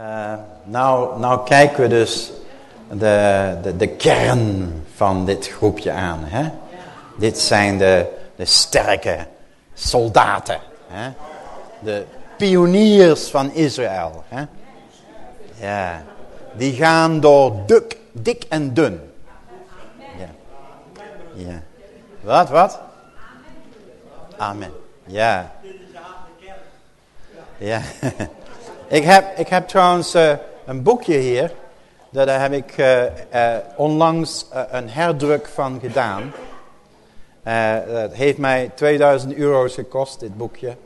Uh, nou, nou kijken we dus de, de, de kern van dit groepje aan. Hè? Dit zijn de, de sterke soldaten. Hè? De pioniers van Israël. Hè? Ja. Die gaan door dik, dik en dun. Ja. ja. Wat, wat? Amen. Ja. Ja. ik, heb, ik heb trouwens uh, een boekje hier. Daar heb ik uh, uh, onlangs een herdruk van gedaan. het heeft mij 2000 euro's gekost, dit boekje.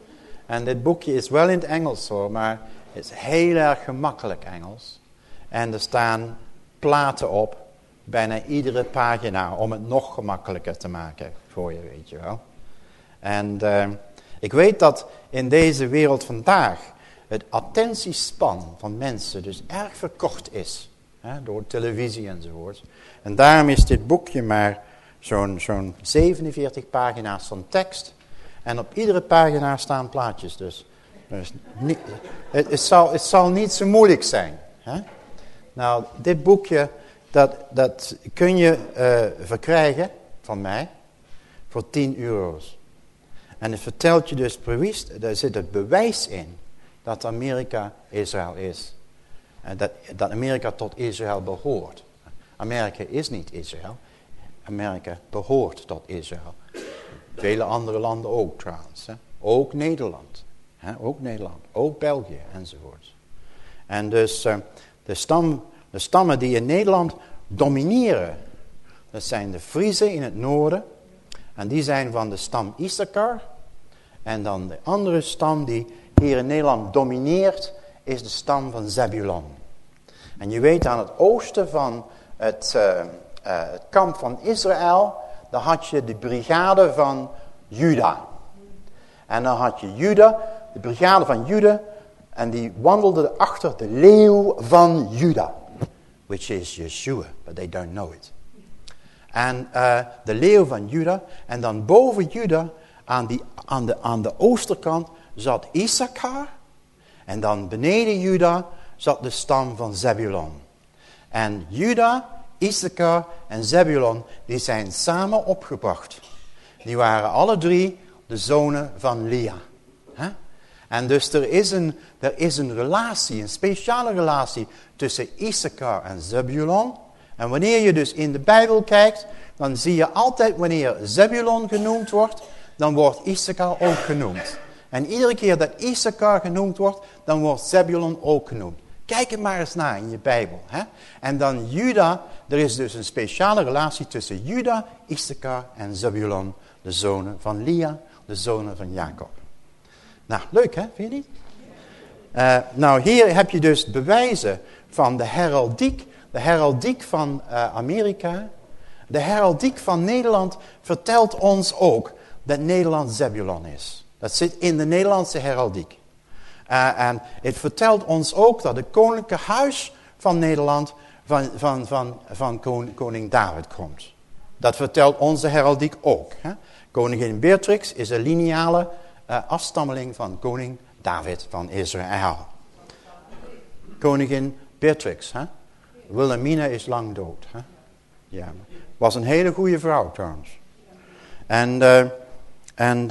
En dit boekje is wel in het Engels hoor, maar het is heel erg gemakkelijk Engels. En er staan platen op, bijna iedere pagina, om het nog gemakkelijker te maken voor je, weet je wel. En ik weet dat in deze wereld vandaag het attentiespan van mensen dus erg verkort is. Hè, door televisie enzovoort. En daarom is dit boekje maar zo'n zo'n 47 pagina's van tekst. En op iedere pagina staan plaatjes dus. dus het, het, zal, het zal niet zo moeilijk zijn. Hè? Nou, dit boekje, dat, dat kun je uh, verkrijgen van mij voor 10 euro's. En het vertelt je dus precies, daar zit het bewijs in dat Amerika Israël is. En dat, dat Amerika tot Israël behoort. Amerika is niet Israël. Amerika behoort tot Israël. Vele andere landen ook trouwens. Hè? Ook Nederland. Hè? Ook Nederland. Ook België enzovoort. En dus uh, de, stam, de stammen die in Nederland domineren. Dat zijn de Friese in het noorden. En die zijn van de stam Issachar. En dan de andere stam die hier in Nederland domineert, is de stam van Zebulon. En je weet aan het oosten van het, uh, uh, het kamp van Israël, daar had je de brigade van Juda. En dan had je Juda, de brigade van Juda, en die wandelde achter de leeuw van Juda. Which is Yeshua, but they don't know it. En uh, de leeuw van Juda, en dan boven Juda aan, die, aan, de, aan de oosterkant zat Issachar. En dan beneden Juda zat de stam van Zebulon. En Juda, Issachar en Zebulon, die zijn samen opgebracht. Die waren alle drie de zonen van Lea. En dus er is, een, er is een relatie, een speciale relatie tussen Issachar en Zebulon. En wanneer je dus in de Bijbel kijkt, dan zie je altijd wanneer Zebulon genoemd wordt, dan wordt Issachar ook genoemd. En iedere keer dat Issachar genoemd wordt, dan wordt Zebulon ook genoemd. Kijk er maar eens naar in je Bijbel. Hè? En dan Juda, er is dus een speciale relatie tussen Juda, Issachar en Zebulon, de zonen van Lia, de zonen van Jacob. Nou, leuk hè, vind je niet? Uh, nou, hier heb je dus bewijzen van de heraldiek, de heraldiek van uh, Amerika. De heraldiek van Nederland vertelt ons ook dat Nederland Zebulon is. Dat zit in de Nederlandse heraldiek. Uh, en het vertelt ons ook dat het koninklijke huis van Nederland van, van, van, van koning David komt. Dat vertelt onze heraldiek ook. Koningin Beatrix is een lineale uh, afstammeling van koning David van Israël. Koningin Beatrix. Hè? Wilhelmina is lang dood. Hè? Ja, was een hele goede vrouw trouwens. En... Uh, en,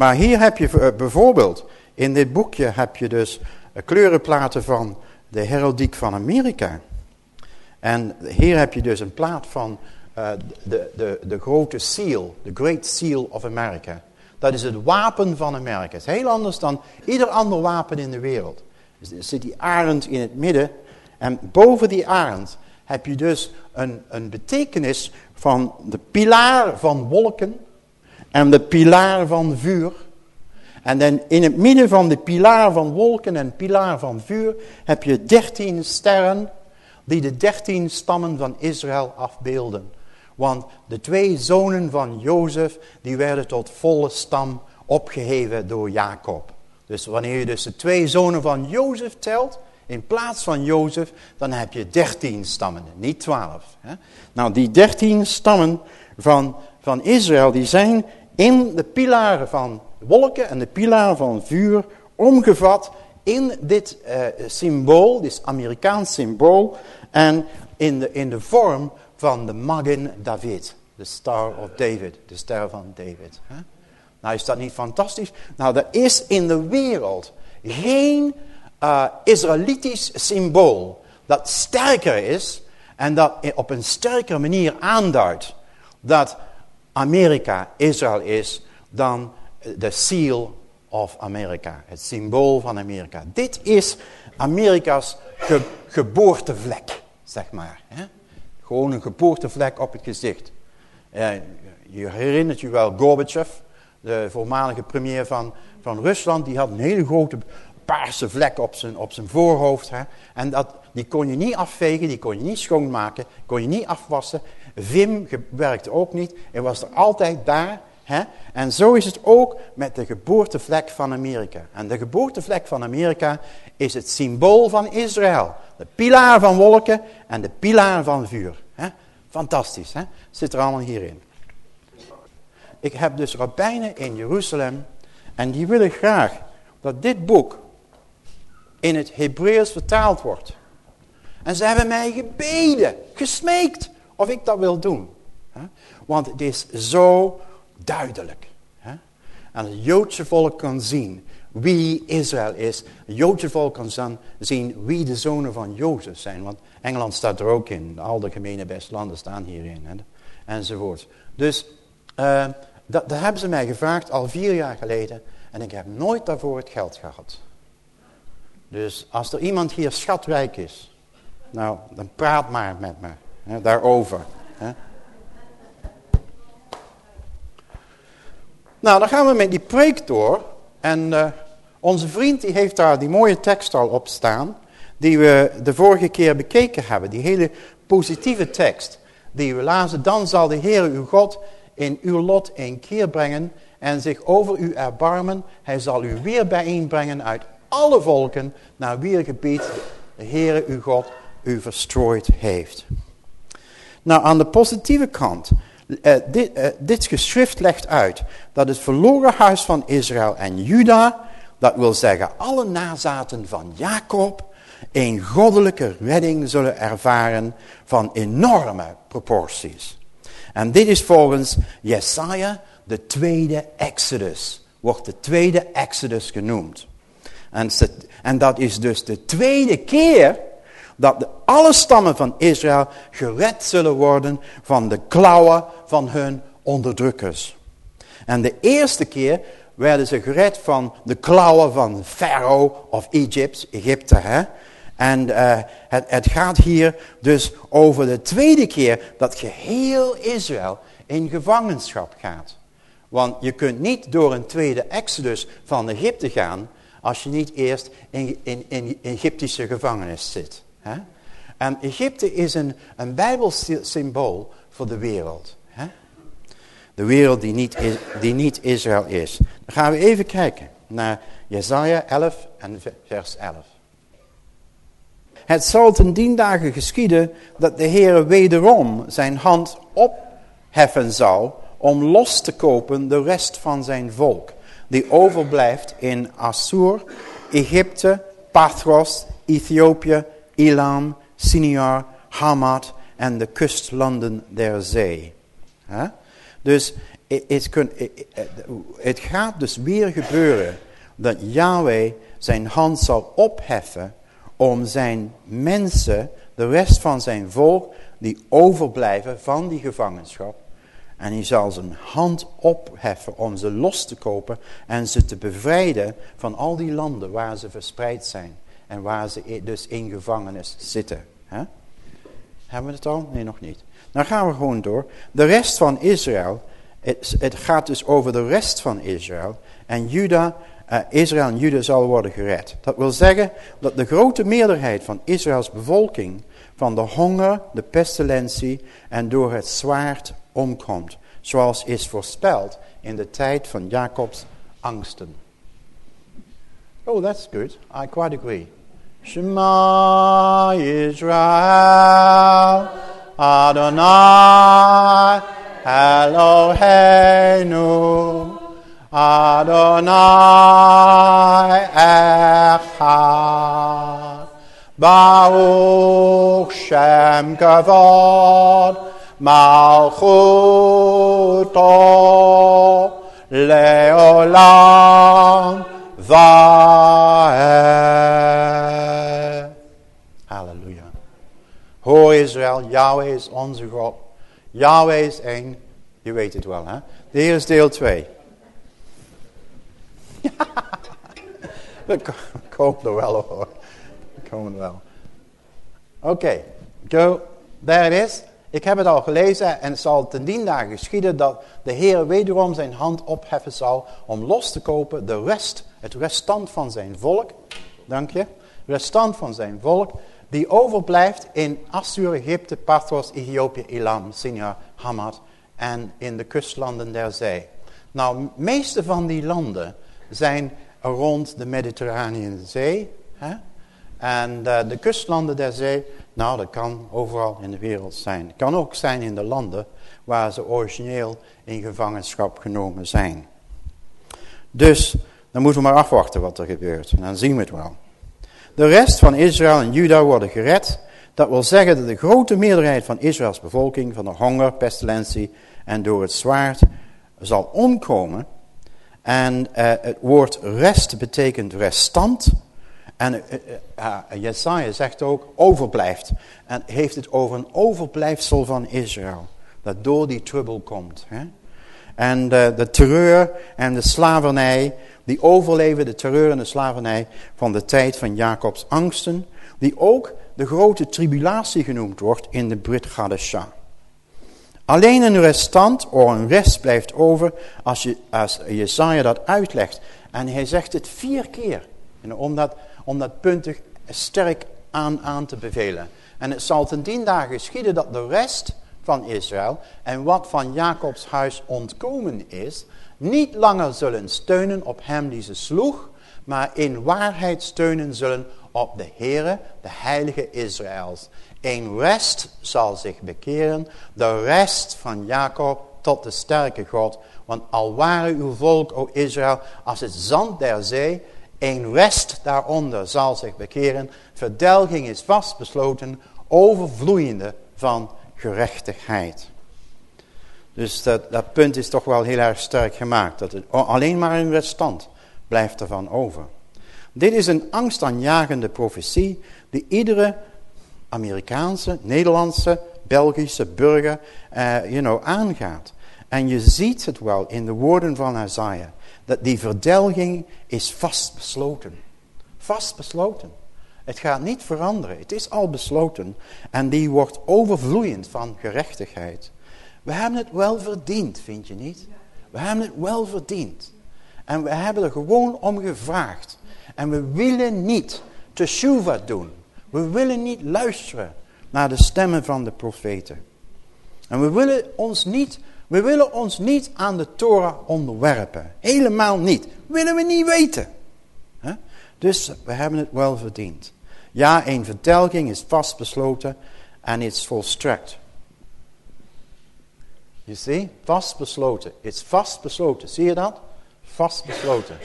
maar hier heb je uh, bijvoorbeeld, in dit boekje heb je dus uh, kleurenplaten van de heraldiek van Amerika. En hier heb je dus een plaat van de, de, de grote seal, de Great Seal of America. Dat is het wapen van Amerika. Het is heel anders dan ieder ander wapen in de wereld. Dus er zit die arend in het midden. En boven die arend heb je dus een, een betekenis van de pilaar van wolken en de pilaar van vuur. En dan in het midden van de pilaar van wolken en pilaar van vuur heb je dertien sterren die de dertien stammen van Israël afbeelden. Want de twee zonen van Jozef, die werden tot volle stam opgeheven door Jacob. Dus wanneer je dus de twee zonen van Jozef telt, in plaats van Jozef, dan heb je dertien stammen, niet twaalf. Nou, die dertien stammen van, van Israël, die zijn in de pilaren van wolken en de pilaren van vuur omgevat in dit uh, symbool, dit Amerikaans symbool, en in de, in de vorm van de Magen David, de Star of David, de ster van David. Hè? Nou, is dat niet fantastisch? Nou, er is in de wereld geen uh, Israëlitisch symbool dat sterker is en dat op een sterkere manier aanduidt dat Amerika Israël is dan de seal of Amerika, het symbool van Amerika. Dit is Amerika's geboortevlek, zeg maar. Hè? Gewoon een geboortevlek op het gezicht. Uh, je herinnert je wel Gorbachev, de voormalige premier van, van Rusland, die had een hele grote paarse vlek op zijn, op zijn voorhoofd. Hè? En dat, die kon je niet afvegen, die kon je niet schoonmaken, kon je niet afwassen. Vim werkte ook niet, hij was er altijd daar. Hè? En zo is het ook met de geboortevlek van Amerika. En de geboortevlek van Amerika is het symbool van Israël. De pilaar van wolken en de pilaar van vuur. Hè? Fantastisch, hè? zit er allemaal hierin. Ik heb dus rabbijnen in Jeruzalem en die willen graag dat dit boek in het Hebreeuws vertaald wordt. En ze hebben mij gebeden, gesmeekt of ik dat wil doen. Want het is zo duidelijk. En het Joodse volk kan zien wie Israël is. Het Joodse volk kan zien wie de zonen van Jozef zijn. Want Engeland staat er ook in. Al de gemene bestlanden staan hierin. Enzovoort. Dus uh, dat, dat hebben ze mij gevraagd al vier jaar geleden. En ik heb nooit daarvoor het geld gehad. Dus als er iemand hier schatrijk is. Nou, dan praat maar met me. Daarover. Nou, dan gaan we met die preek door. En uh, onze vriend die heeft daar die mooie tekst al op staan. Die we de vorige keer bekeken hebben. Die hele positieve tekst. Die we lazen. Dan zal de Heer uw God in uw lot een keer brengen. En zich over u erbarmen. Hij zal u weer bijeenbrengen uit alle volken. Naar wie gebied de Heere uw God u verstrooid heeft. Nou, aan de positieve kant uh, dit, uh, dit geschrift legt uit dat het verloren huis van Israël en Juda, dat wil zeggen alle nazaten van Jacob, een goddelijke redding zullen ervaren van enorme proporties. En dit is volgens Jesaja de tweede Exodus, wordt de tweede Exodus genoemd. En, en dat is dus de tweede keer dat de, alle stammen van Israël gered zullen worden van de klauwen van hun onderdrukkers. En de eerste keer werden ze gered van de klauwen van Farao of Egypt, Egypte. Hè? En het, het gaat hier dus over de tweede keer dat geheel Israël in gevangenschap gaat. Want je kunt niet door een tweede exodus van Egypte gaan als je niet eerst in, in, in Egyptische gevangenis zit. Hè? En Egypte is een, een bijbels symbool voor de wereld. Hè? De wereld die niet, die niet Israël is. Dan gaan we even kijken naar Jesaja 11 en vers 11. Het zal ten dien dagen geschieden dat de Heer wederom zijn hand opheffen zal om los te kopen de rest van zijn volk. Die overblijft in Assur, Egypte, Pathros, Ethiopië, Elam, Siniar, Hamad en de kustlanden der zee. Dus het, het gaat dus weer gebeuren dat Yahweh zijn hand zal opheffen om zijn mensen, de rest van zijn volk, die overblijven van die gevangenschap. En hij zal zijn hand opheffen om ze los te kopen en ze te bevrijden van al die landen waar ze verspreid zijn. En waar ze dus in gevangenis zitten. Hebben we het al? Nee, nog niet. Dan gaan we gewoon door. De rest van Israël, het, gaat dus over de rest van Israël. En Juda uh, Israël en Juda zal worden gered. Dat wil zeggen dat de grote meerderheid van Israëls bevolking van de honger, de pestilentie en door het zwaard omkomt. Zoals is voorspeld in de tijd van Jacobs angsten. Oh, that's good. I quite agree. Shema Israel, Adonai Eloheinu Adonai Echad. Baruch Shem Kavod Malchuto Leolam Vaed. Hoor Israël, Yahweh is onze God. Yahweh is één. Je weet het wel, hè? De Heer is deel 2. We komen er wel hoor. Er wel. Oké, go. It is. Ik heb het al gelezen en het zal ten dien dagen geschieden dat de Heer wederom zijn hand opheffen zal om los te kopen de rest, het restant van zijn volk. Dank je. Restant van zijn volk die overblijft in Assur, Egypte, Pathros, Ethiopië, Elam, Sinjar, Hamad en in de kustlanden der zee. Nou, de meeste van die landen zijn rond de Mediterranean Zee. Hè? En uh, de kustlanden der zee, nou dat kan overal in de wereld zijn. Het kan ook zijn in de landen waar ze origineel in gevangenschap genomen zijn. Dus dan moeten we maar afwachten wat er gebeurt. En dan zien we het wel. De rest van Israël en Juda worden gered. Dat wil zeggen dat de grote meerderheid van Israëls bevolking van de honger, pestilentie en door het zwaard zal omkomen. En uh, het woord rest betekent restant. En uh, uh, Jesaja zegt ook overblijft. En heeft het over een overblijfsel van Israël. Dat door die trubbel komt. Hè? En de terreur en de slavernij. Die overleven de terreur en de slavernij van de tijd van Jacobs angsten. Die ook de grote tribulatie genoemd wordt in de Brit Gadesha. Alleen een restant of een rest blijft over als, je, als Jesaja dat uitlegt. En hij zegt het vier keer. Om dat, om puntig sterk aan, aan te bevelen. En het zal ten dien dagen geschieden dat de rest van Israël en wat van Jacobs huis ontkomen is, niet langer zullen steunen op hem die ze sloeg, maar in waarheid steunen zullen op de Heere, de heilige Israëls. Een rest zal zich bekeren, de rest van Jacob tot de sterke God. Want al waren uw volk, o Israël, als het zand der zee, een rest daaronder zal zich bekeren. Verdelging is vastbesloten, overvloeiende van gerechtigheid. Dus dat, dat punt is toch wel heel erg sterk gemaakt. Dat alleen maar een restant blijft ervan over. Dit is een angstaanjagende profetie die iedere Amerikaanse, Nederlandse, Belgische burger uh, you know, aangaat. En je ziet het wel in de woorden van Isaiah. Dat die verdelging is vastbesloten. Vastbesloten. Het gaat niet veranderen. Het is al besloten. En die wordt overvloeiend van gerechtigheid. We hebben het wel verdiend, vind je niet? We hebben het wel verdiend. En we hebben er gewoon om gevraagd. En we willen niet teshuva doen. We willen niet luisteren naar de stemmen van de profeten. En we willen ons niet, we willen ons niet aan de Torah onderwerpen. Helemaal niet. Willen we niet weten. Dus we hebben het wel verdiend. Ja, een vertelging is vastbesloten en is volstrekt. Je ziet, vastbesloten. Is vastbesloten. Zie je dat? Vastbesloten.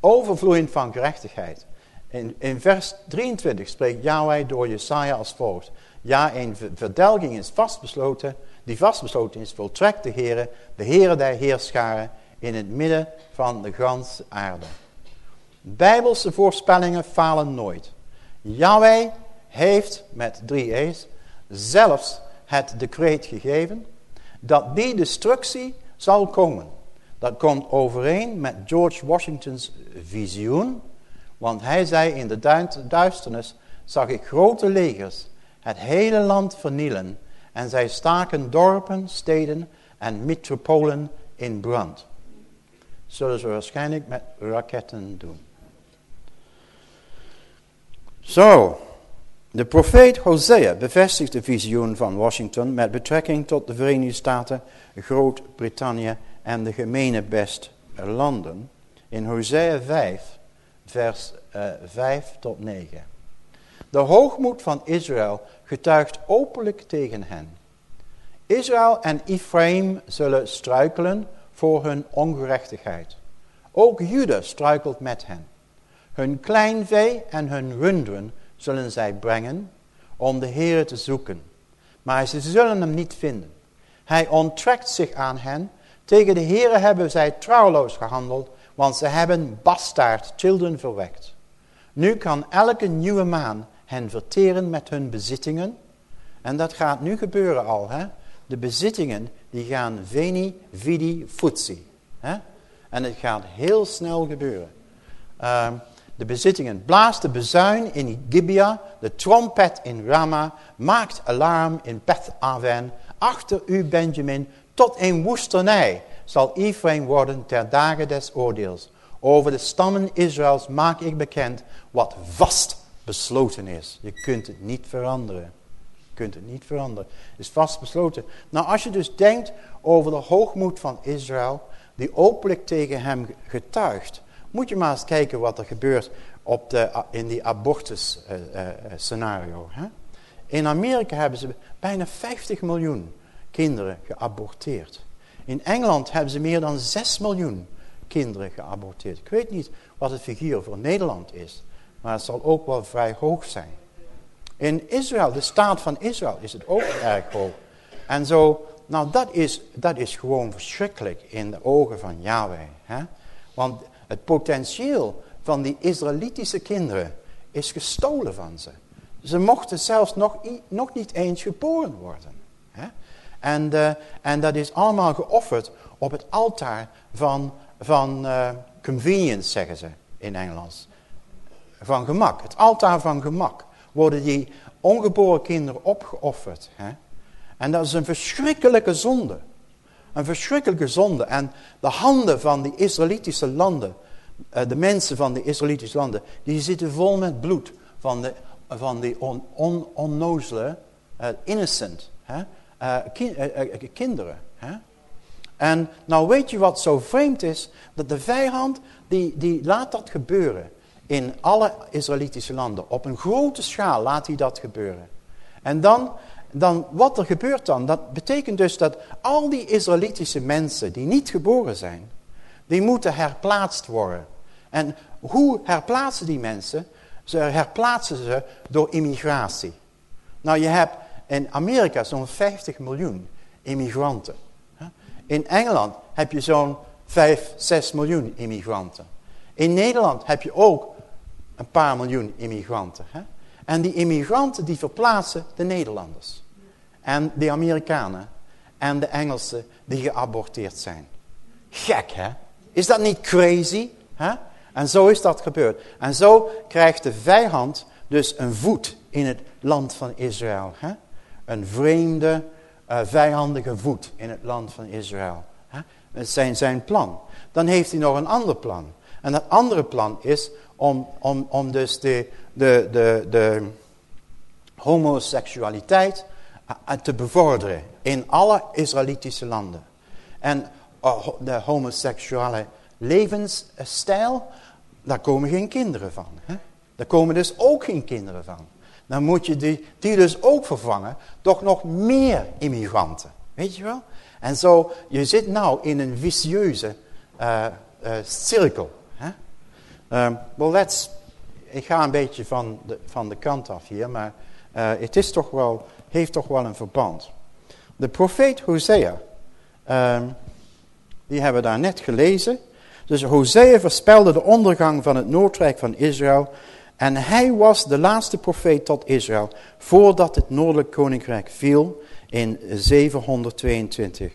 Overvloeiend van gerechtigheid. In, in vers 23 spreekt Yahweh door Jesaja als volgt. Ja, een verdelging is vastbesloten, die vastbesloten is, voltrekt de Heere, de Heere der Heerscharen, in het midden van de ganse aarde. Bijbelse voorspellingen falen nooit. Yahweh heeft met drie E's zelfs het decreet gegeven dat die destructie zal komen. Dat komt overeen met George Washington's visioen want hij zei in de duisternis zag ik grote legers het hele land vernielen. En zij staken dorpen, steden en metropolen in brand. Zullen ze waarschijnlijk met raketten doen. Zo, de profeet Hosea bevestigt de visioen van Washington met betrekking tot de Verenigde Staten, Groot-Brittannië en de gemene best landen. In Hosea 5 vers uh, eh, 5 tot 9. De hoogmoed van Israël getuigt openlijk tegen hen. Israël en Ephraim zullen struikelen, voor hun ongerechtigheid. Ook Judas struikelt met hen. Hun kleinvee en hun runderen zullen zij brengen om de Heer te zoeken. Maar ze zullen hem niet vinden. Hij onttrekt zich aan hen. Tegen de Heer hebben zij trouwloos gehandeld, want ze hebben bastaard children verwekt. Nu kan elke nieuwe maan hen verteren met hun bezittingen. En dat gaat nu gebeuren al. Hè? De bezittingen die gaan veni, vidi, futsi. Hè? En het gaat heel snel gebeuren. Uh, de bezittingen. Blaas de bezuin in Gibeah, de trompet in Rama, maakt alarm in Beth Aven. Achter u, Benjamin, tot een woestenij zal Ephraim worden ter dagen des oordeels. Over de stammen Israëls maak ik bekend wat vast besloten is. Je kunt het niet veranderen. Je kunt het niet veranderen. Het is vast besloten. Nou, als je dus denkt over de hoogmoed van Israël, die openlijk tegen hem getuigt, moet je maar eens kijken wat er gebeurt op de, in die abortus uh, uh, scenario. Hè? In Amerika hebben ze bijna 50 miljoen kinderen geaborteerd. In Engeland hebben ze meer dan 6 miljoen kinderen geaborteerd. Ik weet niet wat het figuur voor Nederland is. Maar het zal ook wel vrij hoog zijn. In Israël, de staat van Israël, is het ook erg hoog. En zo, nou dat is, dat is gewoon verschrikkelijk in de ogen van Yahweh. Hè? Want het potentieel van die Israëlitische kinderen is gestolen van ze. Ze mochten zelfs nog, nog niet eens geboren worden. En, uh, en dat is allemaal geofferd op het altaar van, van uh, convenience, zeggen ze in Engels. Van gemak. Het altaar van gemak. Worden die ongeboren kinderen opgeofferd. Hè? En dat is een verschrikkelijke zonde. Een verschrikkelijke zonde. En de handen van die Israëlitische landen, eh, de mensen van de Israëlitische landen, die zitten vol met bloed van, de, van die on, on, onnozele, uh, innocent hè? Uh, kinderen. Hè? En nou weet je wat zo vreemd is? Dat de vijand, die, die laat dat gebeuren in alle Israëlitische landen. Op een grote schaal laat hij dat gebeuren. En dan dan wat er gebeurt dan, dat betekent dus dat al die Israëlitische mensen die niet geboren zijn, die moeten herplaatst worden. En hoe herplaatsen die mensen? Ze herplaatsen ze door immigratie. Nou, je hebt in Amerika zo'n 50 miljoen immigranten. In Engeland heb je zo'n 5, 6 miljoen immigranten. In Nederland heb je ook een paar miljoen immigranten. En die immigranten die verplaatsen de Nederlanders en de Amerikanen en de Engelsen die geaborteerd zijn. Gek, hè? Is dat niet crazy? Hè? En zo is dat gebeurd. En zo krijgt de vijand dus een voet in het land van Israël. Hè? Een vreemde, uh, vijandige voet in het land van Israël. Hè? Dat zijn, zijn plan. Dan heeft hij nog een ander plan. En dat andere plan is om, om, om dus de, de, de, de homoseksualiteit te bevorderen in alle Israëlitische landen. En oh, de homoseksuele levensstijl, daar komen geen kinderen van. Hè? Daar komen dus ook geen kinderen van. Dan moet je die, die dus ook vervangen door nog meer immigranten. Weet je wel? En zo, je zit nou in een vicieuze uh, cirkel. Hè? Um, well, let's, ik ga een beetje van de, van de kant af hier, maar het is toch wel heeft toch wel een verband. De profeet Hosea, um, die hebben we daar net gelezen. Dus Hosea voorspelde de ondergang van het noordrijk van Israël. En hij was de laatste profeet tot Israël voordat het noordelijk koninkrijk viel in 722.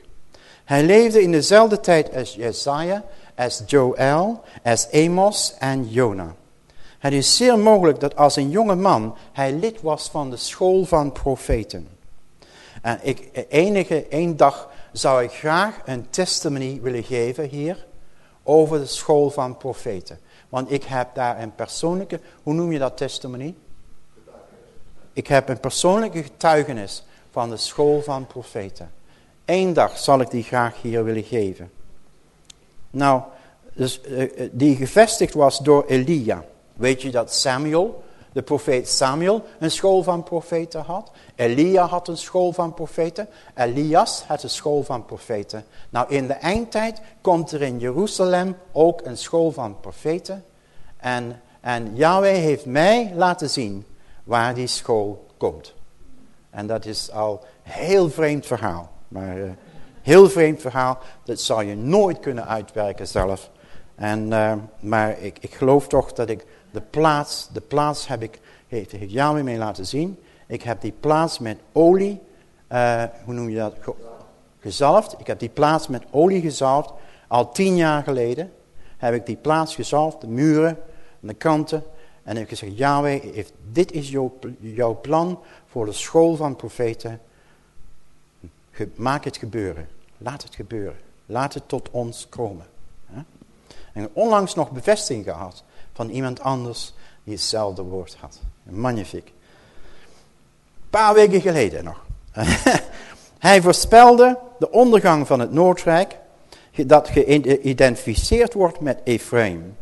Hij leefde in dezelfde tijd als Jesaja, als Joel, als Amos en Jona. Het is zeer mogelijk dat als een jonge man hij lid was van de school van profeten. En ik, enige, één dag zou ik graag een testimony willen geven hier over de school van profeten. Want ik heb daar een persoonlijke, hoe noem je dat testimony? Ik heb een persoonlijke getuigenis van de school van profeten. Eén dag zal ik die graag hier willen geven. Nou, dus, uh, die gevestigd was door Elia. Weet je dat Samuel de profeet Samuel een school van profeten had. Elia had een school van profeten. Elias had een school van profeten. Nou, in de eindtijd komt er in Jeruzalem ook een school van profeten. En, en Yahweh heeft mij laten zien waar die school komt. En dat is al een heel vreemd verhaal. Maar uh, heel vreemd verhaal, dat zal je nooit kunnen uitwerken zelf. En, uh, maar ik, ik geloof toch dat ik de plaats, de plaats heb ik, heeft, Yahweh laten zien. Ik heb die plaats met olie, uh, hoe noem je dat, gezalfd. Ik heb die plaats met olie gezalfd. Al tien jaar geleden heb ik die plaats gezalfd, de muren, de kanten. En ik heb gezegd, Yahweh, dit is jouw, jouw plan voor de school van profeten. Maak het gebeuren. Laat het gebeuren. Laat het tot ons komen. En onlangs nog bevestiging gehad van iemand anders die hetzelfde woord had. Magnifiek. Een paar weken geleden nog. Hij voorspelde de ondergang van het Noordrijk dat geïdentificeerd wordt met Ephraim.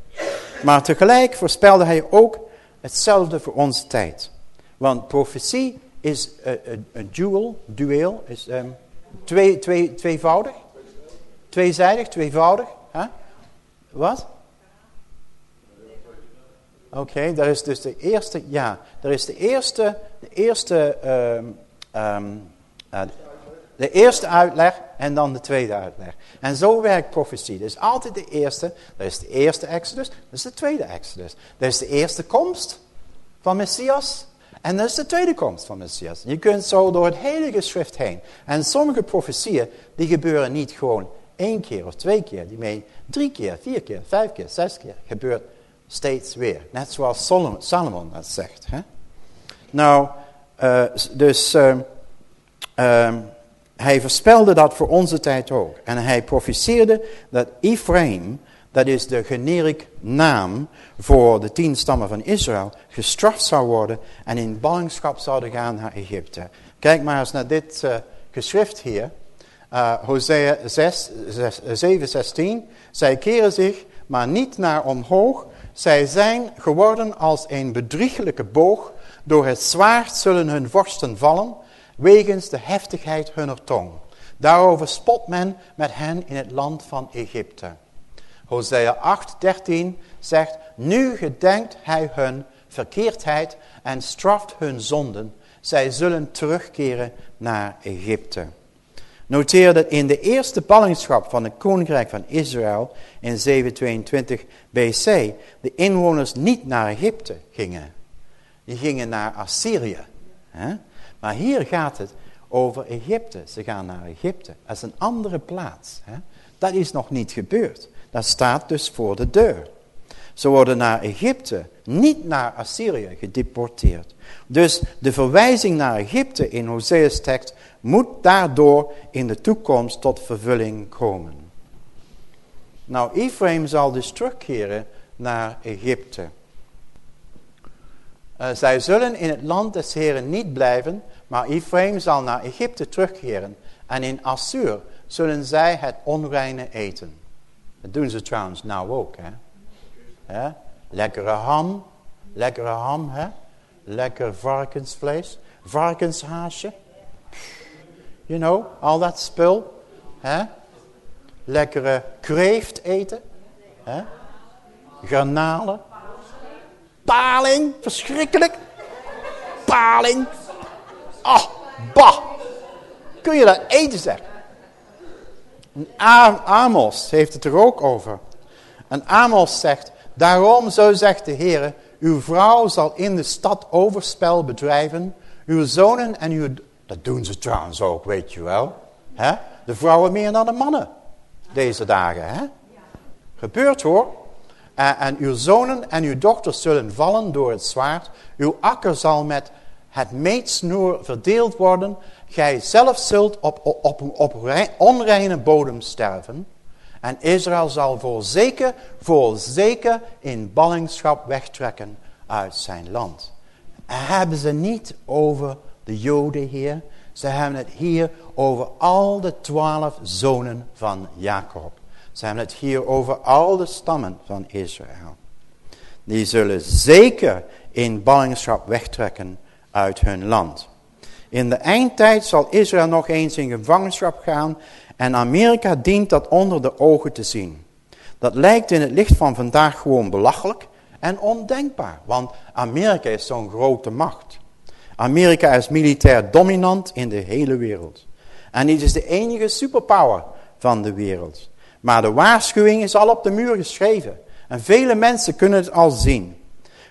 Maar tegelijk voorspelde hij ook hetzelfde voor onze tijd. Want profetie is een duel, duel, is um, twee, twee, tweevoudig. Tweezijdig, tweevoudig. Wat? Oké, okay, dat is dus de eerste, ja, dat is de eerste, de eerste, um, um, uh, de eerste uitleg en dan de tweede uitleg. En zo werkt profetie. Dus altijd de eerste, dat is de eerste Exodus, dat is de tweede Exodus. Dat is de eerste komst van Messias en dat is de tweede komst van Messias. Je kunt zo door het hele geschrift heen. En sommige profetieën, die gebeuren niet gewoon één keer of twee keer. Die mee drie keer, vier keer, vijf keer, zes keer. Gebeurt steeds weer. Net zoals Solomon, Salomon dat zegt. Hè? Nou, uh, dus uh, uh, hij voorspelde dat voor onze tijd ook. En hij profeteerde dat Ephraim, dat is de generiek naam voor de tien stammen van Israël, gestraft zou worden en in ballingschap zouden gaan naar Egypte. Kijk maar eens naar dit uh, geschrift hier. Uh, Hosea 6, 6, 7, 16. Zij keren zich, maar niet naar omhoog. Zij zijn geworden als een bedriegelijke boog. Door het zwaard zullen hun vorsten vallen, wegens de heftigheid hunner tong. Daarover spot men met hen in het land van Egypte. Hosea 8, 13 zegt, nu gedenkt hij hun verkeerdheid en straft hun zonden. Zij zullen terugkeren naar Egypte. Noteer dat in de eerste ballingschap van het koninkrijk van Israël in 722 BC de inwoners niet naar Egypte gingen. Die gingen naar Assyrië. Maar hier gaat het over Egypte. Ze gaan naar Egypte. Dat is een andere plaats. Dat is nog niet gebeurd. Dat staat dus voor de deur. Ze worden naar Egypte, niet naar Assyrië gedeporteerd. Dus de verwijzing naar Egypte in Hosea's tekst moet daardoor in de toekomst tot vervulling komen. Nou, Ephraim zal dus terugkeren naar Egypte. Uh, zij zullen in het land des Heren niet blijven, maar Ephraim zal naar Egypte terugkeren. En in Assur zullen zij het onreine eten. Dat doen ze trouwens nou ook, hè. hè? Lekkere ham, lekkere ham, hè. Lekker varkensvlees, varkenshaasje. You know, al dat spul. Hè? Lekkere kreeft eten. Hè? Garnalen. Paling, verschrikkelijk. Paling. Ah, bah. Kun je dat eten zeggen? Amos heeft het er ook over. En Amos zegt, daarom zo zegt de Heer, uw vrouw zal in de stad overspel bedrijven, uw zonen en uw dat doen ze trouwens ook, weet je wel. De vrouwen meer dan de mannen. Deze dagen. Hè? Gebeurt hoor. En, en uw zonen en uw dochters zullen vallen door het zwaard. Uw akker zal met het meetsnoer verdeeld worden. Gij zelf zult op, op, op, onreine bodem sterven. En Israël zal voorzeker, voorzeker in ballingschap wegtrekken uit zijn land. hebben ze niet over de Joden hier. Ze hebben het hier over al de twaalf zonen van Jacob. Ze hebben het hier over al de stammen van Israël. Die zullen zeker in ballingschap wegtrekken uit hun land. In de eindtijd zal Israël nog eens in gevangenschap gaan en Amerika dient dat onder de ogen te zien. Dat lijkt in het licht van vandaag gewoon belachelijk en ondenkbaar, want Amerika is zo'n grote macht. Amerika is militair dominant in de hele wereld. En het is de enige superpower van de wereld. Maar de waarschuwing is al op de muur geschreven. En vele mensen kunnen het al zien.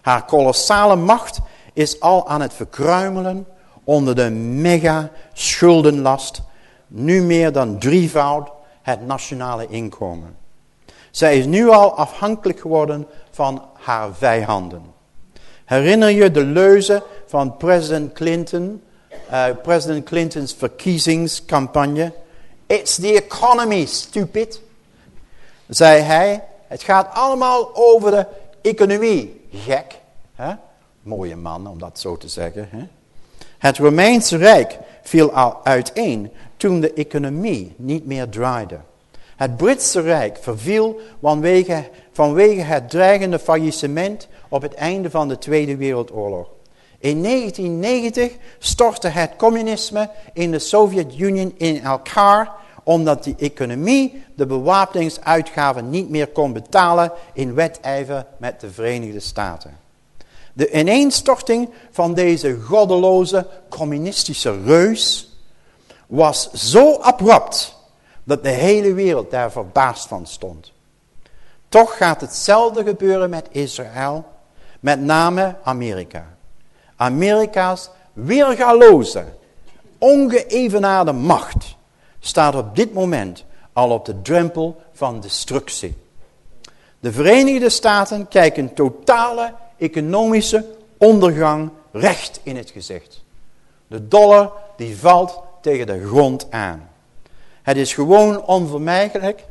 Haar kolossale macht is al aan het verkruimelen onder de mega schuldenlast. Nu meer dan drievoud het nationale inkomen. Zij is nu al afhankelijk geworden van haar vijanden. Herinner je de leuze van president Clinton, uh, president Clinton's verkiezingscampagne? It's the economy, stupid. Zei hij, het gaat allemaal over de economie, gek. Hè? Mooie man om dat zo te zeggen. Hè? Het Romeinse Rijk viel al uiteen toen de economie niet meer draaide. Het Britse Rijk verviel vanwege, vanwege het dreigende faillissement op het einde van de Tweede Wereldoorlog. In 1990 stortte het communisme in de Sovjet-Unie in elkaar omdat die economie de bewapeningsuitgaven niet meer kon betalen in wedijver met de Verenigde Staten. De ineenstorting van deze goddeloze communistische reus was zo abrupt dat de hele wereld daar verbaasd van stond. Toch gaat hetzelfde gebeuren met Israël, met name Amerika. Amerika's weergaloze, ongeëvenaarde macht staat op dit moment al op de drempel van destructie. De Verenigde Staten kijken totale economische ondergang recht in het gezicht. De dollar die valt tegen de grond aan. Het is gewoon onvermijdelijk.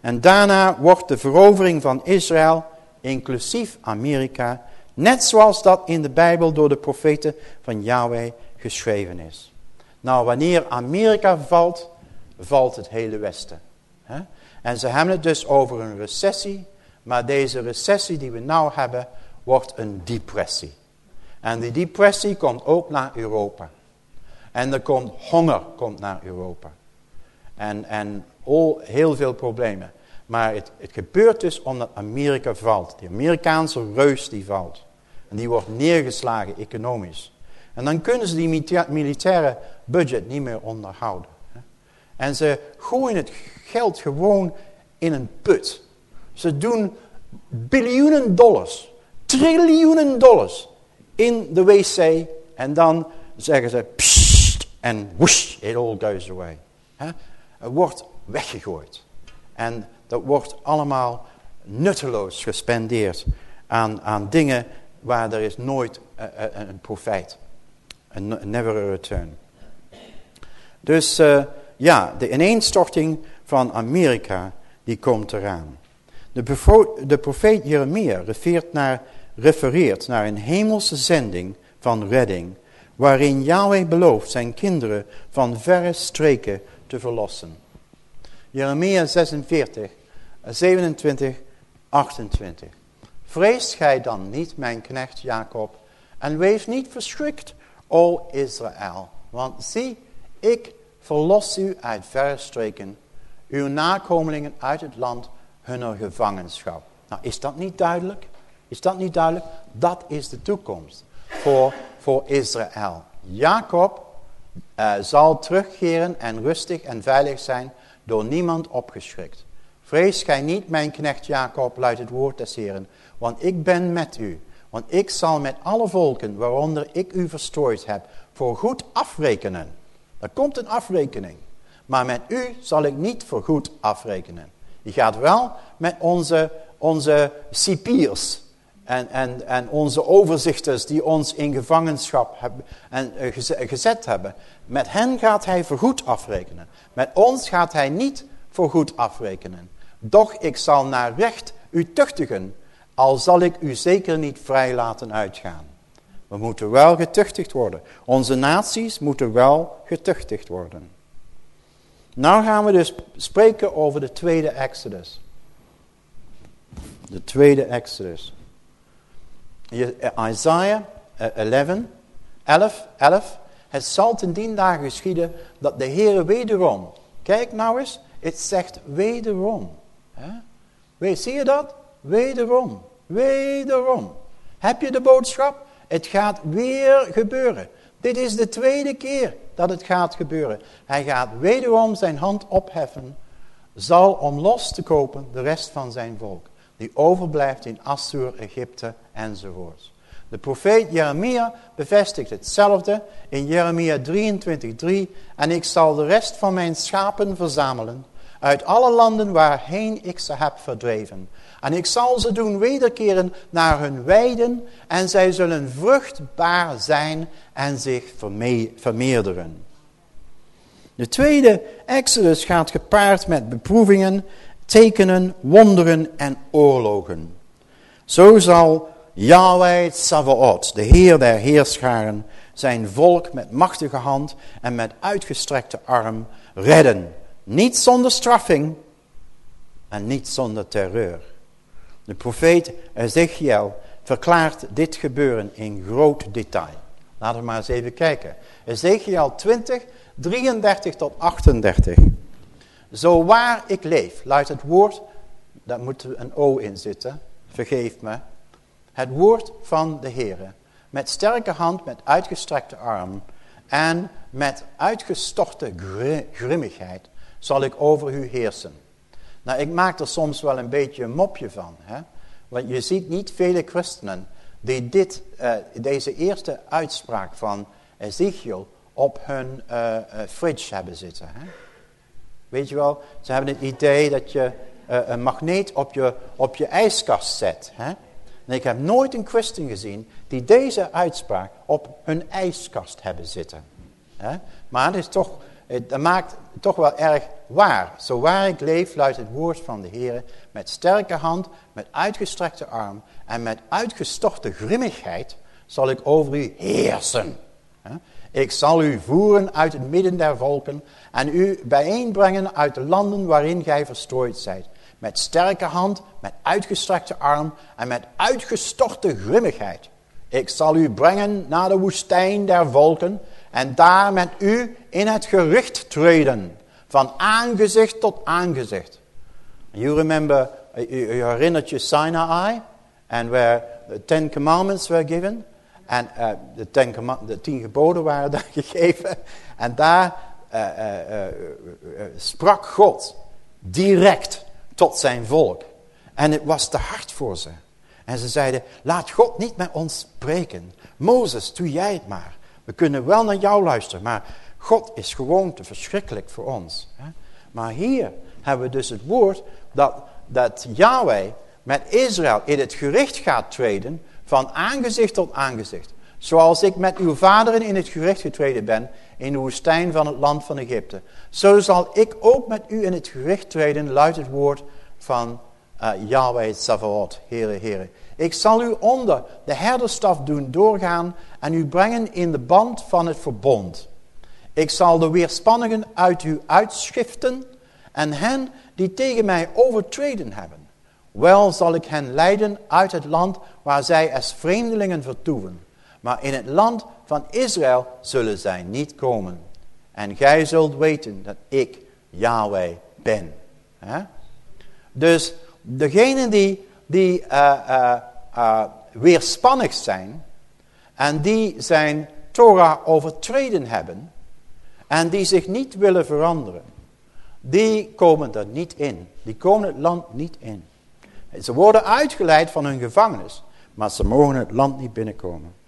En daarna wordt de verovering van Israël, inclusief Amerika, net zoals dat in de Bijbel door de profeten van Yahweh geschreven is. Nou, wanneer Amerika valt, valt het hele Westen. En ze hebben het dus over een recessie, maar deze recessie die we nou hebben, wordt een depressie. En die depressie komt ook naar Europa. En er komt honger komt naar Europa. En, en oh, heel veel problemen. Maar het, het gebeurt dus omdat Amerika valt. De Amerikaanse reus die valt. En die wordt neergeslagen economisch. En dan kunnen ze die militaire budget niet meer onderhouden. En ze gooien het geld gewoon in een put. Ze doen biljoenen dollars, triljoenen dollars in de wc. En dan zeggen ze pssst en whoosh, it all goes away. Het wordt weggegooid. En dat wordt allemaal nutteloos gespendeerd aan, aan dingen waar er is nooit uh, een profijt. Een never a return. Dus ja, de ineenstorting van Amerika, die komt eraan. De, de profeet Jeremia refereert naar, refereert naar een hemelse zending van redding, waarin Yahweh belooft zijn kinderen van verre streken te verlossen. Jeremia 46, 27, 28. Vreest gij dan niet, mijn knecht Jacob, en wees niet verschrikt, o Israël. Want zie, ik verlos u uit verre streken, uw nakomelingen uit het land hunner gevangenschap. Nou, is dat niet duidelijk? Is dat niet duidelijk? Dat is de toekomst voor, voor Israël. Jacob uh, zal terugkeren en rustig en veilig zijn, door niemand opgeschrikt. Vrees gij niet, mijn knecht Jacob, luidt het woord des Heren, want ik ben met u. Want ik zal met alle volken, waaronder ik u verstrooid heb, voor goed afrekenen. Er komt een afrekening. Maar met u zal ik niet voor goed afrekenen. Je gaat wel met onze, onze cipiers en, en, en onze overzichters die ons in gevangenschap hebben en, uh, gezet hebben. Met hen gaat hij voor goed afrekenen. Met ons gaat hij niet voor goed afrekenen. Doch ik zal naar recht u tuchtigen, al zal ik u zeker niet vrij laten uitgaan. We moeten wel getuchtigd worden. Onze naties moeten wel getuchtigd worden. Nou gaan we dus spreken over de tweede Exodus. De tweede Exodus. Isaiah 11, 11, 11. Het zal ten dien dagen geschieden dat de Heer wederom. Kijk nou eens, het zegt wederom. Weet, zie je dat? Wederom. Wederom. Heb je de boodschap? Het gaat weer gebeuren. Dit is de tweede keer dat het gaat gebeuren. Hij gaat wederom zijn hand opheffen, zal om los te kopen de rest van zijn volk, die overblijft in Assur, Egypte enzovoorts. De profeet Jeremia bevestigt hetzelfde in Jeremia 23:3 en ik zal de rest van mijn schapen verzamelen uit alle landen waarheen ik ze heb verdreven. En ik zal ze doen wederkeren naar hun weiden en zij zullen vruchtbaar zijn en zich vermeerderen. De tweede Exodus gaat gepaard met beproevingen, tekenen, wonderen en oorlogen. Zo zal Yahweh Savaot, de Heer der Heerscharen, zijn volk met machtige hand en met uitgestrekte arm redden. Niet zonder straffing en niet zonder terreur. De profeet Ezekiel verklaart dit gebeuren in groot detail. Laten we maar eens even kijken. Ezekiel 20, 33 tot 38. Zo waar ik leef, luidt het woord, daar moet een O in zitten, vergeef me. Het woord van de Heere, met sterke hand, met uitgestrekte arm en met uitgestorte grimmigheid zal ik over u heersen. Nou, ik maak er soms wel een beetje een mopje van. Hè? Want je ziet niet vele christenen die dit, uh, deze eerste uitspraak van Ezekiel op hun uh, uh, fridge hebben zitten. Hè? Weet je wel, ze hebben het idee dat je een magneet op je, op je ijskast zet. Hè? En ik heb nooit een christen gezien die deze uitspraak op hun ijskast hebben zitten. Maar het is toch dat maakt toch wel erg waar. Zo waar ik leef, luidt het woord van de Heer met sterke hand, met uitgestrekte arm en met uitgestorte grimmigheid zal ik over u heersen. Ik zal u voeren uit het midden der volken en u bijeenbrengen uit de landen waarin gij verstrooid zijt. Met sterke hand, met uitgestrekte arm en met uitgestorte grimmigheid. Ik zal u brengen naar de woestijn der volken en daar met u in het gericht treden. Van aangezicht tot aangezicht. You remember, you herinnert je Sinai. And where the Ten Commandments were given. En uh, de, de tien geboden waren daar gegeven. En daar uh, uh, sprak God direct tot zijn volk. En het was te hard voor ze. En ze zeiden, laat God niet met ons spreken. Mozes, doe jij het maar. We kunnen wel naar jou luisteren, maar God is gewoon te verschrikkelijk voor ons. Maar hier hebben we dus het woord dat, dat Yahweh met Israël in het gericht gaat treden van aangezicht tot aangezicht. Zoals ik met uw vaderen in het gericht getreden ben in de woestijn van het land van Egypte. Zo zal ik ook met u in het gericht treden, luidt het woord van uh, Yahweh Savaot, Heere, Heere. Ik zal u onder de herderstaf doen doorgaan en u brengen in de band van het verbond. Ik zal de weerspannigen uit u uitschiften en hen die tegen mij overtreden hebben. Wel zal ik hen leiden uit het land waar zij als vreemdelingen vertoeven. Maar in het land van Israël zullen zij niet komen. En gij zult weten dat ik Yahweh ben. Dus degenen die, die uh, uh, uh, weerspannig zijn en die zijn Torah overtreden hebben en die zich niet willen veranderen, die komen er niet in. Die komen het land niet in. Ze worden uitgeleid van hun gevangenis, maar ze mogen het land niet binnenkomen.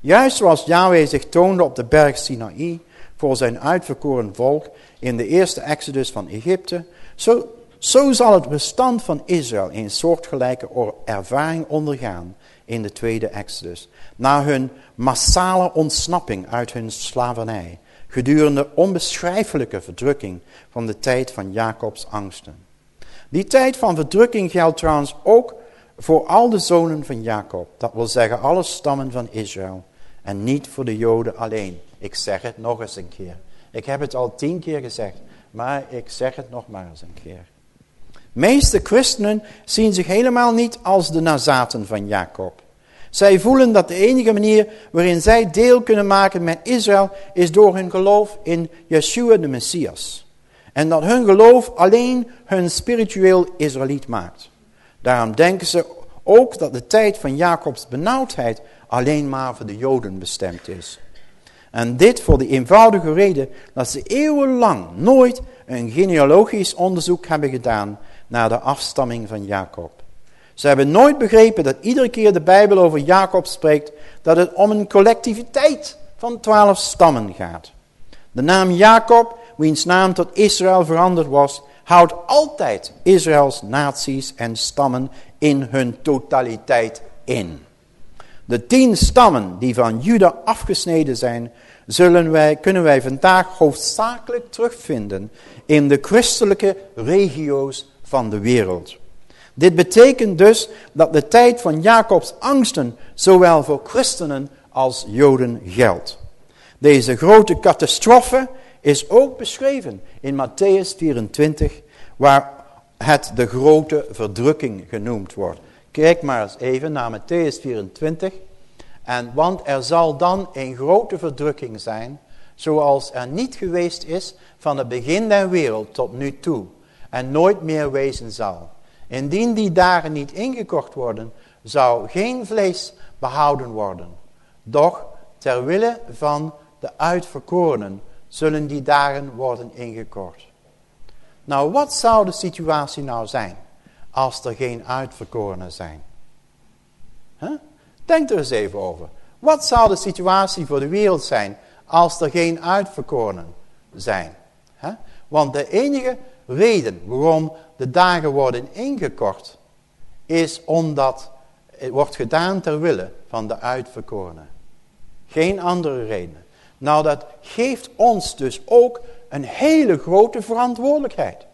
Juist zoals Yahweh zich toonde op de berg Sinaï voor zijn uitverkoren volk in de eerste exodus van Egypte, zo zo zal het bestand van Israël een soortgelijke ervaring ondergaan in de tweede Exodus. Na hun massale ontsnapping uit hun slavernij. Gedurende onbeschrijfelijke verdrukking van de tijd van Jacobs angsten. Die tijd van verdrukking geldt trouwens ook voor al de zonen van Jacob. Dat wil zeggen alle stammen van Israël. En niet voor de Joden alleen. Ik zeg het nog eens een keer. Ik heb het al tien keer gezegd. Maar ik zeg het nog maar eens een keer meeste christenen zien zich helemaal niet als de nazaten van Jacob. Zij voelen dat de enige manier waarin zij deel kunnen maken met Israël is door hun geloof in Yeshua de Messias. En dat hun geloof alleen hun spiritueel Israëliet maakt. Daarom denken ze ook dat de tijd van Jacobs benauwdheid alleen maar voor de Joden bestemd is. En dit voor de eenvoudige reden dat ze eeuwenlang nooit een genealogisch onderzoek hebben gedaan naar de afstamming van Jacob. Ze hebben nooit begrepen dat iedere keer de Bijbel over Jacob spreekt, dat het om een collectiviteit van twaalf stammen gaat. De naam Jacob, wiens naam tot Israël veranderd was, houdt altijd Israëls naties en stammen in hun totaliteit in. De tien stammen die van Juda afgesneden zijn, zullen wij, kunnen wij vandaag hoofdzakelijk terugvinden in de christelijke regio's van de wereld. Dit betekent dus dat de tijd van Jacobs angsten zowel voor christenen als joden geldt. Deze grote catastrofe is ook beschreven in Matthäus 24, waar het de grote verdrukking genoemd wordt. Kijk maar eens even naar Matthäus 24. En, want er zal dan een grote verdrukking zijn, zoals er niet geweest is van het begin der wereld tot nu toe. En nooit meer wezen zal. Indien die dagen niet ingekort worden, zou geen vlees behouden worden. Doch ter wille van de uitverkorenen zullen die dagen worden ingekort. Nou, wat zou de situatie nou zijn als er geen uitverkorenen zijn? Denk er eens even over. Wat zou de situatie voor de wereld zijn als er geen uitverkorenen zijn? Want de enige reden waarom de dagen worden ingekort, is omdat het wordt gedaan ter wille van de uitverkorenen. Geen andere reden. Nou, dat geeft ons dus ook een hele grote verantwoordelijkheid.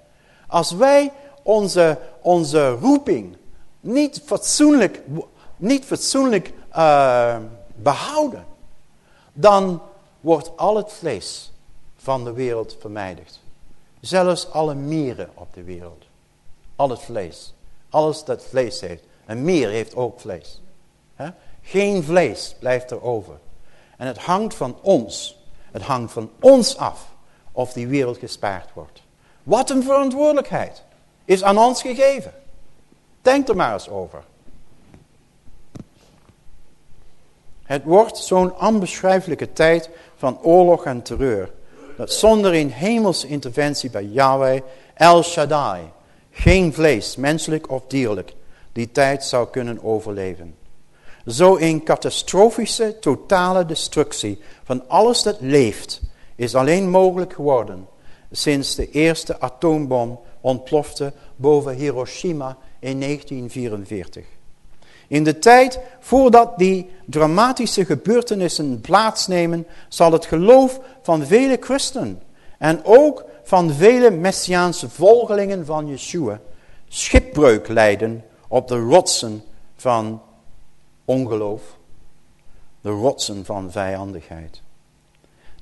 Als wij onze, onze roeping niet fatsoenlijk, niet fatsoenlijk uh, behouden, dan wordt al het vlees van de wereld vermijdigd. Zelfs alle mieren op de wereld. Al het vlees. Alles dat vlees heeft. Een mier heeft ook vlees. Geen vlees blijft er over. En het hangt van ons. Het hangt van ons af of die wereld gespaard wordt. Wat een verantwoordelijkheid is aan ons gegeven. Denk er maar eens over. Het wordt zo'n onbeschrijfelijke tijd van oorlog en terreur. Dat zonder een hemelse interventie bij Yahweh, El Shaddai, geen vlees, menselijk of dierlijk, die tijd zou kunnen overleven. Zo een catastrofische, totale destructie van alles dat leeft, is alleen mogelijk geworden sinds de eerste atoombom ontplofte boven Hiroshima in 1944. In de tijd voordat die dramatische gebeurtenissen plaatsnemen, zal het geloof van vele christenen en ook van vele messiaanse volgelingen van Yeshua schipbreuk leiden op de rotsen van ongeloof, de rotsen van vijandigheid.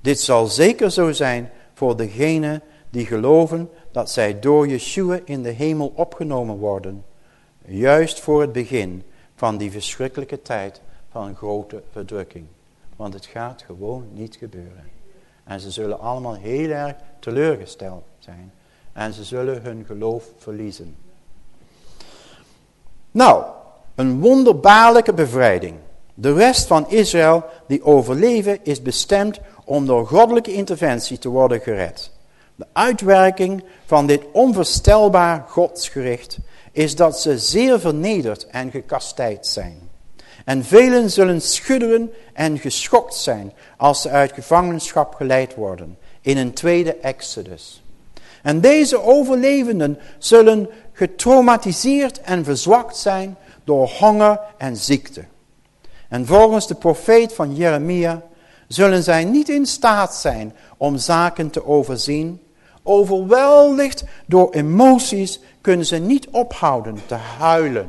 Dit zal zeker zo zijn voor degenen die geloven dat zij door Yeshua in de hemel opgenomen worden, juist voor het begin van die verschrikkelijke tijd van grote verdrukking. Want het gaat gewoon niet gebeuren. En ze zullen allemaal heel erg teleurgesteld zijn. En ze zullen hun geloof verliezen. Nou, een wonderbaarlijke bevrijding. De rest van Israël die overleven is bestemd om door goddelijke interventie te worden gered. De uitwerking van dit onvoorstelbaar godsgericht is dat ze zeer vernederd en gekastijd zijn. En velen zullen schudderen en geschokt zijn als ze uit gevangenschap geleid worden in een tweede exodus. En deze overlevenden zullen getraumatiseerd en verzwakt zijn door honger en ziekte. En volgens de profeet van Jeremia zullen zij niet in staat zijn om zaken te overzien. Overweldigd door emoties kunnen ze niet ophouden te huilen.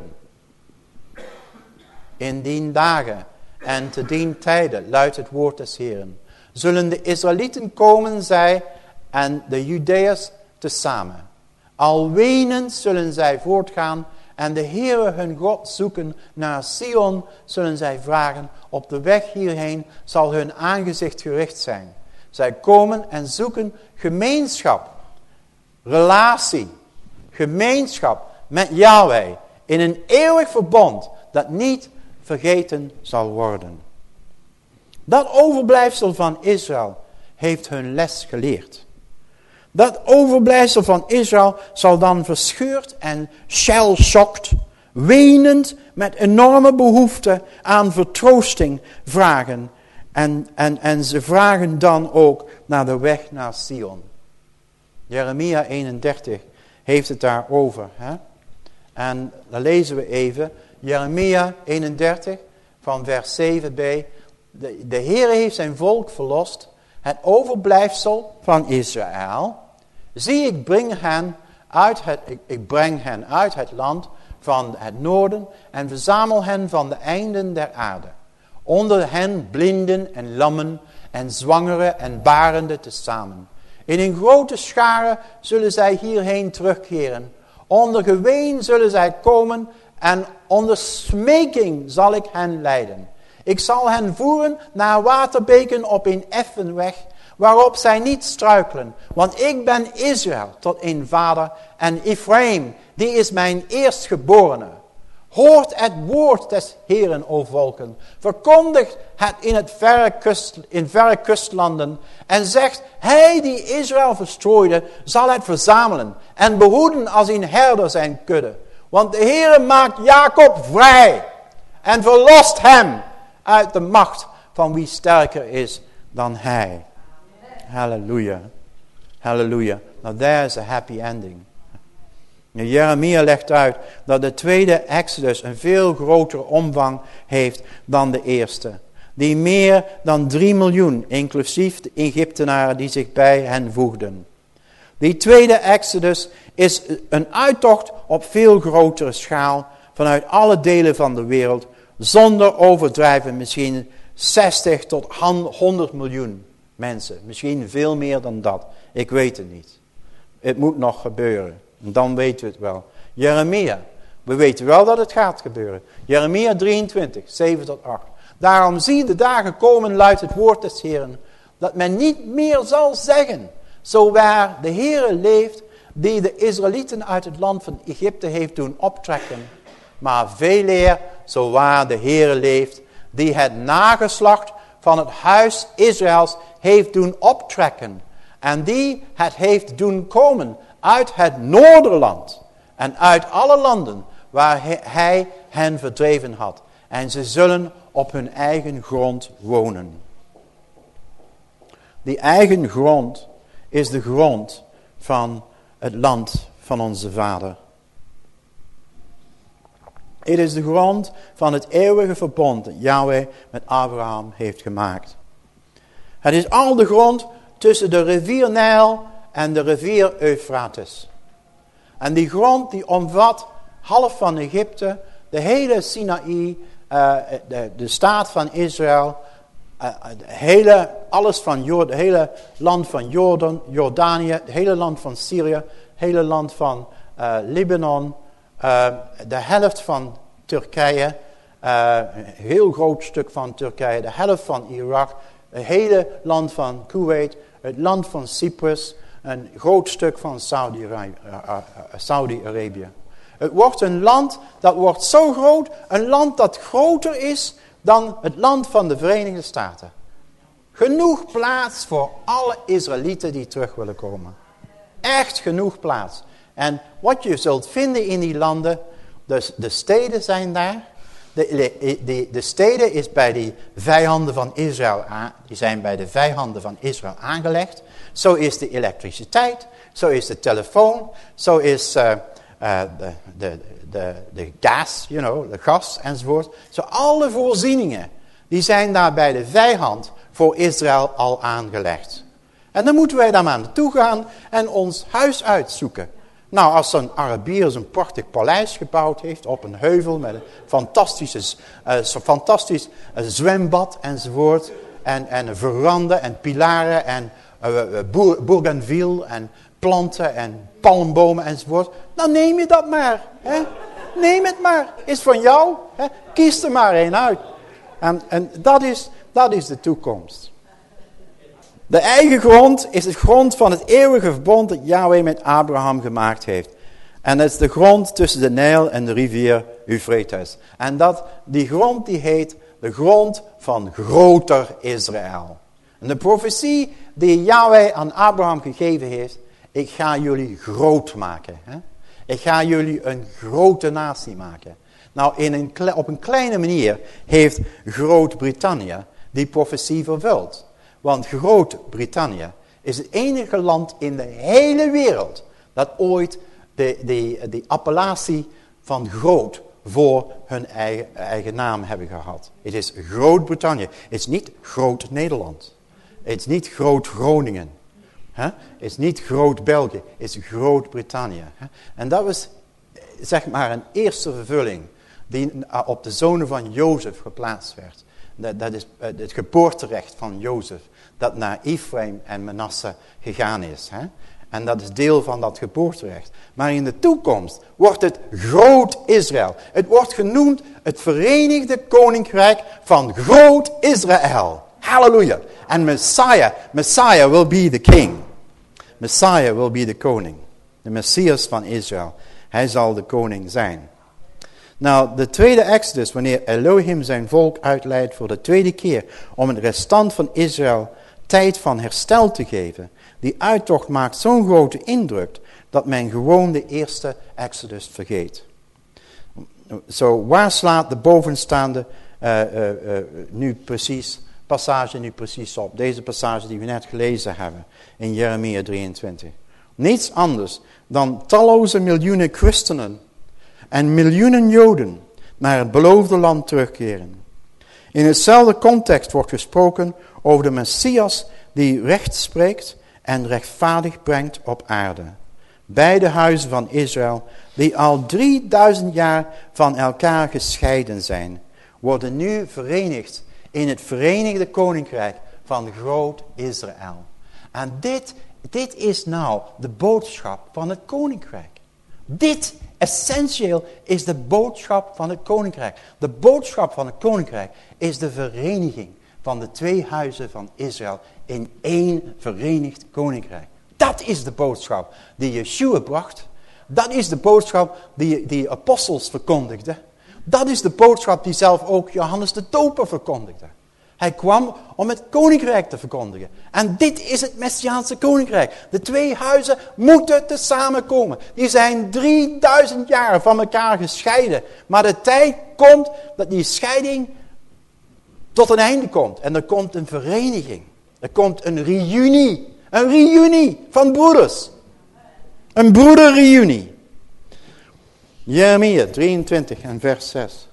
In die dagen en te dien tijden, luidt het woord des Heeren, zullen de Israëlieten komen, zij en de Judeërs tezamen. Al wenend zullen zij voortgaan en de Heere hun God zoeken naar Sion, zullen zij vragen. Op de weg hierheen zal hun aangezicht gericht zijn. Zij komen en zoeken gemeenschap, relatie, gemeenschap met Yahweh in een eeuwig verbond dat niet vergeten zal worden. Dat overblijfsel van Israël heeft hun les geleerd. Dat overblijfsel van Israël zal dan verscheurd en shell-shocked, wenend met enorme behoefte aan vertroosting vragen. En, en, en ze vragen dan ook naar de weg naar Sion. Jeremia 31 heeft het daarover. Hè? En dan lezen we even Jeremia 31 van vers 7b. De, de Heer heeft zijn volk verlost, het overblijfsel van Israël. Zie, ik breng hen uit het, ik, breng hen uit het land van het noorden en verzamel hen van de einden der aarde. Onder hen blinden en lammen en zwangeren en barenden tezamen. In een grote schare zullen zij hierheen terugkeren. Onder geween zullen zij komen en onder smeking zal ik hen leiden. Ik zal hen voeren naar waterbeken op een effen weg, waarop zij niet struikelen. Want ik ben Israël tot een vader en Ephraim, die is mijn eerstgeborene. Hoort het woord des Heeren, o volken. Verkondigt het in, het verre kust, in verre kustlanden. En zegt, hij die Israël verstrooide, zal het verzamelen. En behoeden als een herder zijn kudde. Want de Heere maakt Jacob vrij. En verlost hem uit de macht van wie sterker is dan hij. Halleluja. Halleluja. Now there's a happy ending. Jeremia legt uit dat de tweede Exodus een veel grotere omvang heeft dan de eerste. Die meer dan 3 miljoen, inclusief de Egyptenaren die zich bij hen voegden. Die tweede Exodus is een uittocht op veel grotere schaal vanuit alle delen van de wereld. Zonder overdrijven misschien 60 tot 100 miljoen mensen. Misschien veel meer dan dat. Ik weet het niet. Het moet nog gebeuren. Dan weten we het wel. Jeremia. We weten wel dat het gaat gebeuren. Jeremia 23, 7 tot 8. Daarom zie de dagen komen, luidt het woord des Heeren, dat men niet meer zal zeggen, zo waar de Heere leeft, die de Israëlieten uit het land van Egypte heeft doen optrekken. Maar veel eer, zo waar de Heere leeft, die het nageslacht van het huis Israëls heeft doen optrekken. En die het heeft doen komen uit het Noorderland en uit alle landen waar hij hen verdreven had. En ze zullen op hun eigen grond wonen. Die eigen grond is de grond van het land van onze vader. Het is de grond van het eeuwige verbond dat Yahweh met Abraham heeft gemaakt. Het is al de grond tussen de rivier Nijl en de rivier Eufrates. En die grond die omvat half van Egypte, de hele Sinaï, uh, de, de, staat van Israël, uh, hele, alles van het hele land van Jordan, Jordanië, het hele land van Syrië, het hele land van Libanon, de helft van Turkije, een heel groot stuk van Turkije, de helft van Irak, het hele land van Kuwait, het land van Cyprus, een groot stuk van Saudi-Arabië. Saudi het wordt een land dat wordt zo groot, een land dat groter is dan het land van de Verenigde Staten. Genoeg plaats voor alle Israëlieten die terug willen komen. Echt genoeg plaats. En wat je zult vinden in die landen, dus de steden zijn daar. De, de, de steden is bij die vijanden van Israël, die zijn bij de vijanden van Israël aangelegd. Zo is de elektriciteit, zo is de telefoon, zo is uh, uh, de, de, de, de gas, you know, de gas enzovoort. Zo alle voorzieningen, die zijn daar bij de vijand voor Israël al aangelegd. En dan moeten wij daar maar naartoe gaan en ons huis uitzoeken. Nou, als een Arabier zo'n prachtig paleis gebouwd heeft op een heuvel met een fantastische, uh, fantastisch zwembad enzovoort. En, en een veranda en pilaren en uh, bougainville en planten en palmbomen enzovoort. Dan neem je dat maar. Hè? Neem het maar. Is van jou. Hè? Kies er maar één uit. En, en dat, is, dat is de toekomst. De eigen grond is het grond van het eeuwige verbond dat Yahweh met Abraham gemaakt heeft. En dat is de grond tussen de Nijl en de rivier Euphrates. En dat, die grond die heet de grond van groter Israël. En de profetie die Yahweh aan Abraham gegeven heeft, ik ga jullie groot maken. Hè? Ik ga jullie een grote natie maken. Nou, in een, op een kleine manier heeft Groot-Brittannië die profetie vervuld. Want Groot-Brittannië is het enige land in de hele wereld dat ooit de, de, de appellatie van groot voor hun eigen, eigen naam hebben gehad. Het is Groot-Brittannië. Het is niet Groot-Nederland. Het is niet Groot-Groningen. Het is niet Groot-België. Het is Groot-Brittannië. En dat was zeg maar een eerste vervulling die op de zonen van Jozef geplaatst werd. Dat, dat is eh, het geboorterecht van Jozef dat naar Ephraim en Manasse gegaan is. Hè? En dat is deel van dat geboorterecht. Maar in de toekomst wordt het groot Israël. Het wordt genoemd het Verenigde Koninkrijk van groot Israël. Halleluja. En Messiah, Messiah will be the king. Messiah will be the koning. De Messias van Israël. Hij zal de koning zijn. Nou, de tweede Exodus, wanneer Elohim zijn volk uitleidt voor de tweede keer om het restant van Israël tijd van herstel te geven. Die uittocht maakt zo'n grote indruk dat men gewoon de eerste Exodus vergeet. Zo, waar slaat de bovenstaande uh, uh, uh, nu precies, passage nu precies op? Deze passage die we net gelezen hebben in Jeremia 23. Niets anders dan talloze miljoenen christenen en miljoenen joden naar het beloofde land terugkeren. In hetzelfde context wordt gesproken over de Messias die recht spreekt en rechtvaardig brengt op aarde. Beide huizen van Israël, die al 3000 jaar van elkaar gescheiden zijn, worden nu verenigd in het Verenigde Koninkrijk van Groot Israël. En dit, dit is nou de boodschap van het Koninkrijk. Dit essentieel is de boodschap van het Koninkrijk. De boodschap van het Koninkrijk is de vereniging van de twee huizen van Israël in één verenigd koninkrijk. Dat is de boodschap die Yeshua bracht. Dat is de boodschap die, die apostels verkondigden. Dat is de boodschap die zelf ook Johannes de Doper verkondigde. Hij kwam om het koninkrijk te verkondigen. En dit is het Messiaanse koninkrijk. De twee huizen moeten te samenkomen. Die zijn 3000 jaar van elkaar gescheiden. Maar de tijd komt dat die scheiding tot een einde komt. En er komt een vereniging. Er komt een reunie. Een reunie van broeders. Een broederreunie. Jeremia 23 en vers 6.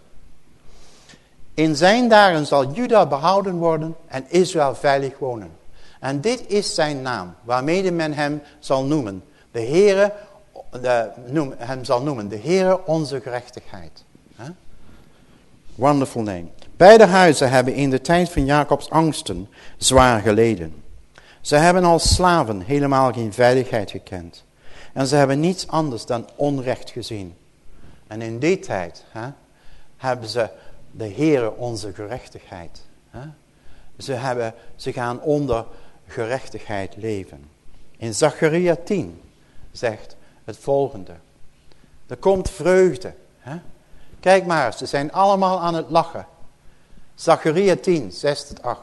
In zijn dagen zal Juda behouden worden en Israël veilig wonen. En dit is zijn naam, waarmee men hem zal noemen. De Heere, de, noem, hem zal noemen, de Heere onze gerechtigheid. Wonderful name. Beide huizen hebben in de tijd van Jacobs angsten zwaar geleden. Ze hebben als slaven helemaal geen veiligheid gekend. En ze hebben niets anders dan onrecht gezien. En in die tijd hebben ze de Heere onze gerechtigheid. Ze, hebben, ze gaan onder gerechtigheid leven. In Zacharia 10 zegt het volgende. Er komt vreugde. Hè? Kijk maar, ze zijn allemaal aan het lachen. Zacharia 10, 6 tot 8.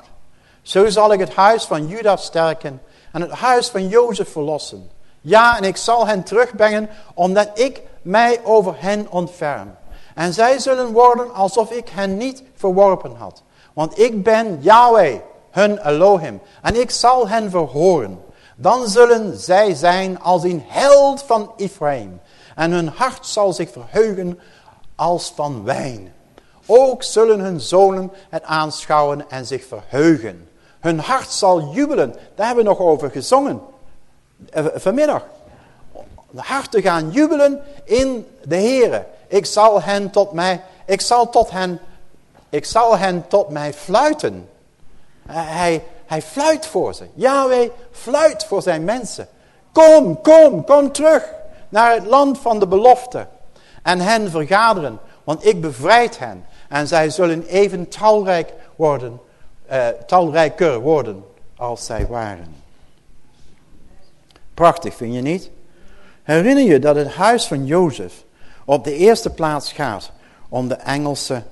Zo zal ik het huis van Juda sterken en het huis van Jozef verlossen. Ja, en ik zal hen terugbrengen, omdat ik mij over hen ontferm. En zij zullen worden alsof ik hen niet verworpen had. Want ik ben Yahweh, hun Elohim. En ik zal hen verhoren. Dan zullen zij zijn als een held van Ephraim. En hun hart zal zich verheugen als van wijn. Ook zullen hun zonen het aanschouwen en zich verheugen. Hun hart zal jubelen. Daar hebben we nog over gezongen. Eh, vanmiddag. De harten gaan jubelen in de Here. Ik zal hen tot mij, ik zal tot hen, ik zal hen tot mij fluiten. Hij, hij fluit voor ze. Yahweh fluit voor zijn mensen. Kom, kom, kom terug naar het land van de belofte. en hen vergaderen, want ik bevrijd hen. En zij zullen even talrijk worden, uh, talrijker worden als zij waren. Prachtig, vind je niet? Herinner je dat het huis van Jozef op de eerste plaats gaat om de Engelse,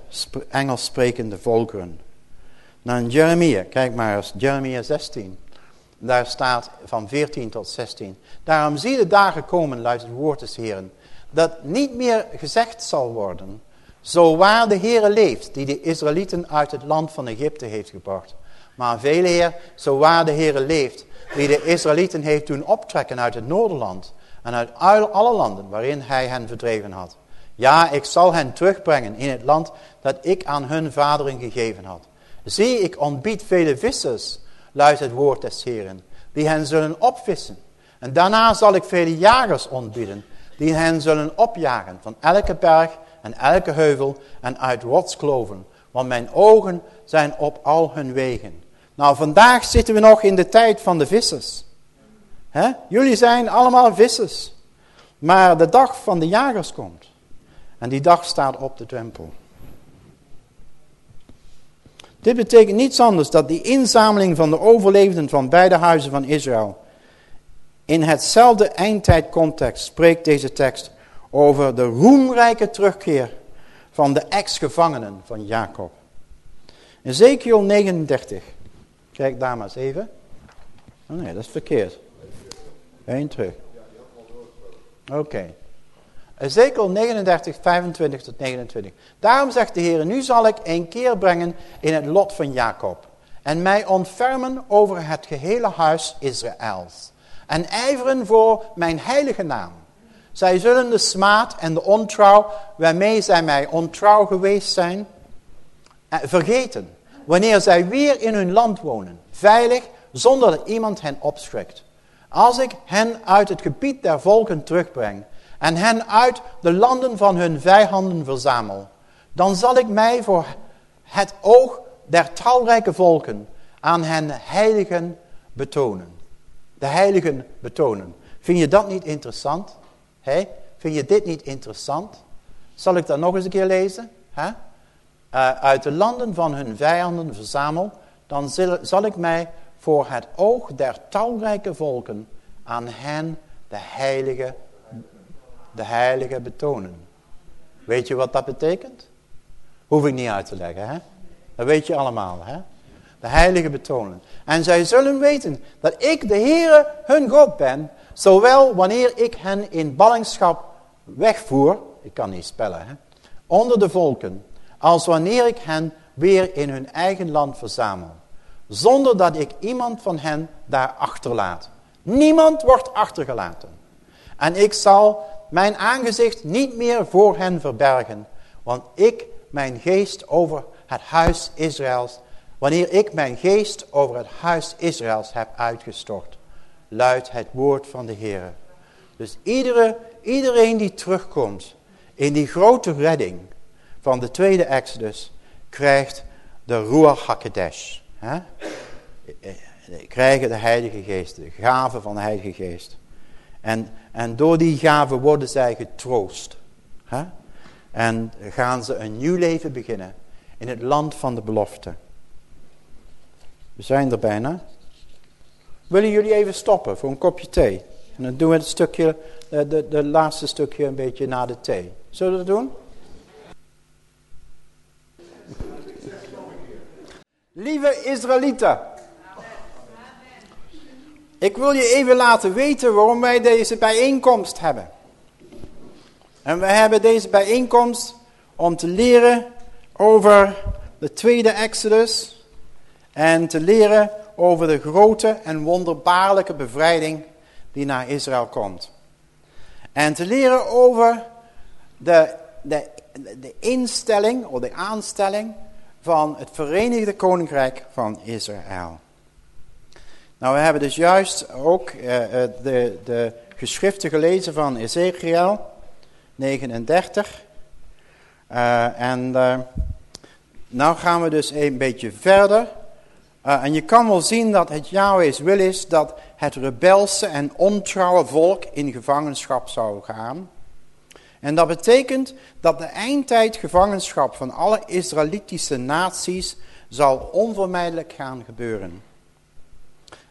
Engels sprekende volkeren. Nou, in Jeremia, kijk maar eens, Jeremia 16. Daar staat van 14 tot 16. Daarom zie de dagen komen, luidt het woord des Heren, dat niet meer gezegd zal worden, zo waar de Heere leeft, die de Israëlieten uit het land van Egypte heeft gebracht. Maar veel Heer, zo waar de Heere leeft, die de Israëlieten heeft doen optrekken uit het Noorderland en uit alle landen waarin hij hen verdreven had. Ja, ik zal hen terugbrengen in het land dat ik aan hun vaderen gegeven had. Zie, ik ontbied vele vissers, luidt het woord des Heren, die hen zullen opvissen. En daarna zal ik vele jagers ontbieden, die hen zullen opjagen van elke berg en elke heuvel en uit rotskloven. Want mijn ogen zijn op al hun wegen. Nou, vandaag zitten we nog in de tijd van de vissers. Jullie zijn allemaal vissers. Maar de dag van de jagers komt. En die dag staat op de drempel. Dit betekent niets anders dan die inzameling van de overlevenden van beide huizen van Israël. In hetzelfde eindtijdcontext spreekt deze tekst over de roemrijke terugkeer van de ex-gevangenen van Jacob. Ezekiel 39. Kijk daar maar eens even. Oh nee, dat is verkeerd. Eén terug. Oké. Ezekiel 39, 25 tot 29. Daarom zegt de Heer, nu zal ik een keer brengen in het lot van Jacob. En mij ontfermen over het gehele huis Israëls. En ijveren voor mijn heilige naam. Zij zullen de smaad en de ontrouw waarmee zij mij ontrouw geweest zijn, eh, vergeten. Wanneer zij weer in hun land wonen, veilig, zonder dat iemand hen opschrikt. Als ik hen uit het gebied der volken terugbreng en hen uit de landen van hun vijanden verzamel, dan zal ik mij voor het oog der talrijke volken aan hen heiligen betonen. De heiligen betonen. Vind je dat niet interessant? Hey, vind je dit niet interessant? Zal ik dat nog eens een keer lezen? Uh, uit de landen van hun vijanden verzamel, dan zal ik mij voor het oog der talrijke volken aan hen de heilige de heilige betonen. Weet je wat dat betekent? Hoef ik niet uit te leggen, hè? Dat weet je allemaal, hè? De heilige betonen. En zij zullen weten dat ik de Heere hun God ben, zowel wanneer ik hen in ballingschap wegvoer, ik kan niet spellen, hè? Onder de volken, als wanneer ik hen weer in hun eigen land verzamel. Zonder dat ik iemand van hen daar achterlaat. Niemand wordt achtergelaten. En ik zal mijn aangezicht niet meer voor hen verbergen. Want ik mijn geest over het huis Israëls, wanneer ik mijn geest over het huis Israëls heb uitgestort, luidt het woord van de Heer. Dus iedere, iedereen die terugkomt in die grote redding van de tweede Exodus, krijgt de Ruach HaKodesh. Hè? Krijgen de Heilige Geest, de gave van de Heilige Geest. En, en door die gave worden zij getroost. En gaan ze een nieuw leven beginnen in het land van de belofte. We zijn er bijna. Willen jullie even stoppen voor een kopje thee? En dan doen we het stukje, eh, de, de laatste stukje een beetje na de thee. Zullen we dat doen? Lieve Israëlieten. Ik wil je even laten weten waarom wij deze bijeenkomst hebben. En we hebben deze bijeenkomst om te leren over de tweede Exodus. En te leren over de grote en wonderbaarlijke bevrijding die naar Israël komt. En te leren over de, de, de instelling of de aanstelling van het Verenigde Koninkrijk van Israël. Nou, we hebben dus juist ook uh, de, de geschriften gelezen van Ezekiel 39. Uh, en uh, nou gaan we dus een beetje verder. en je kan wel zien dat het Yahweh's wil is dat het rebelse en ontrouwe volk in gevangenschap zou gaan. En dat betekent dat de eindtijd gevangenschap van alle Israëlitische naties zal onvermijdelijk gaan gebeuren.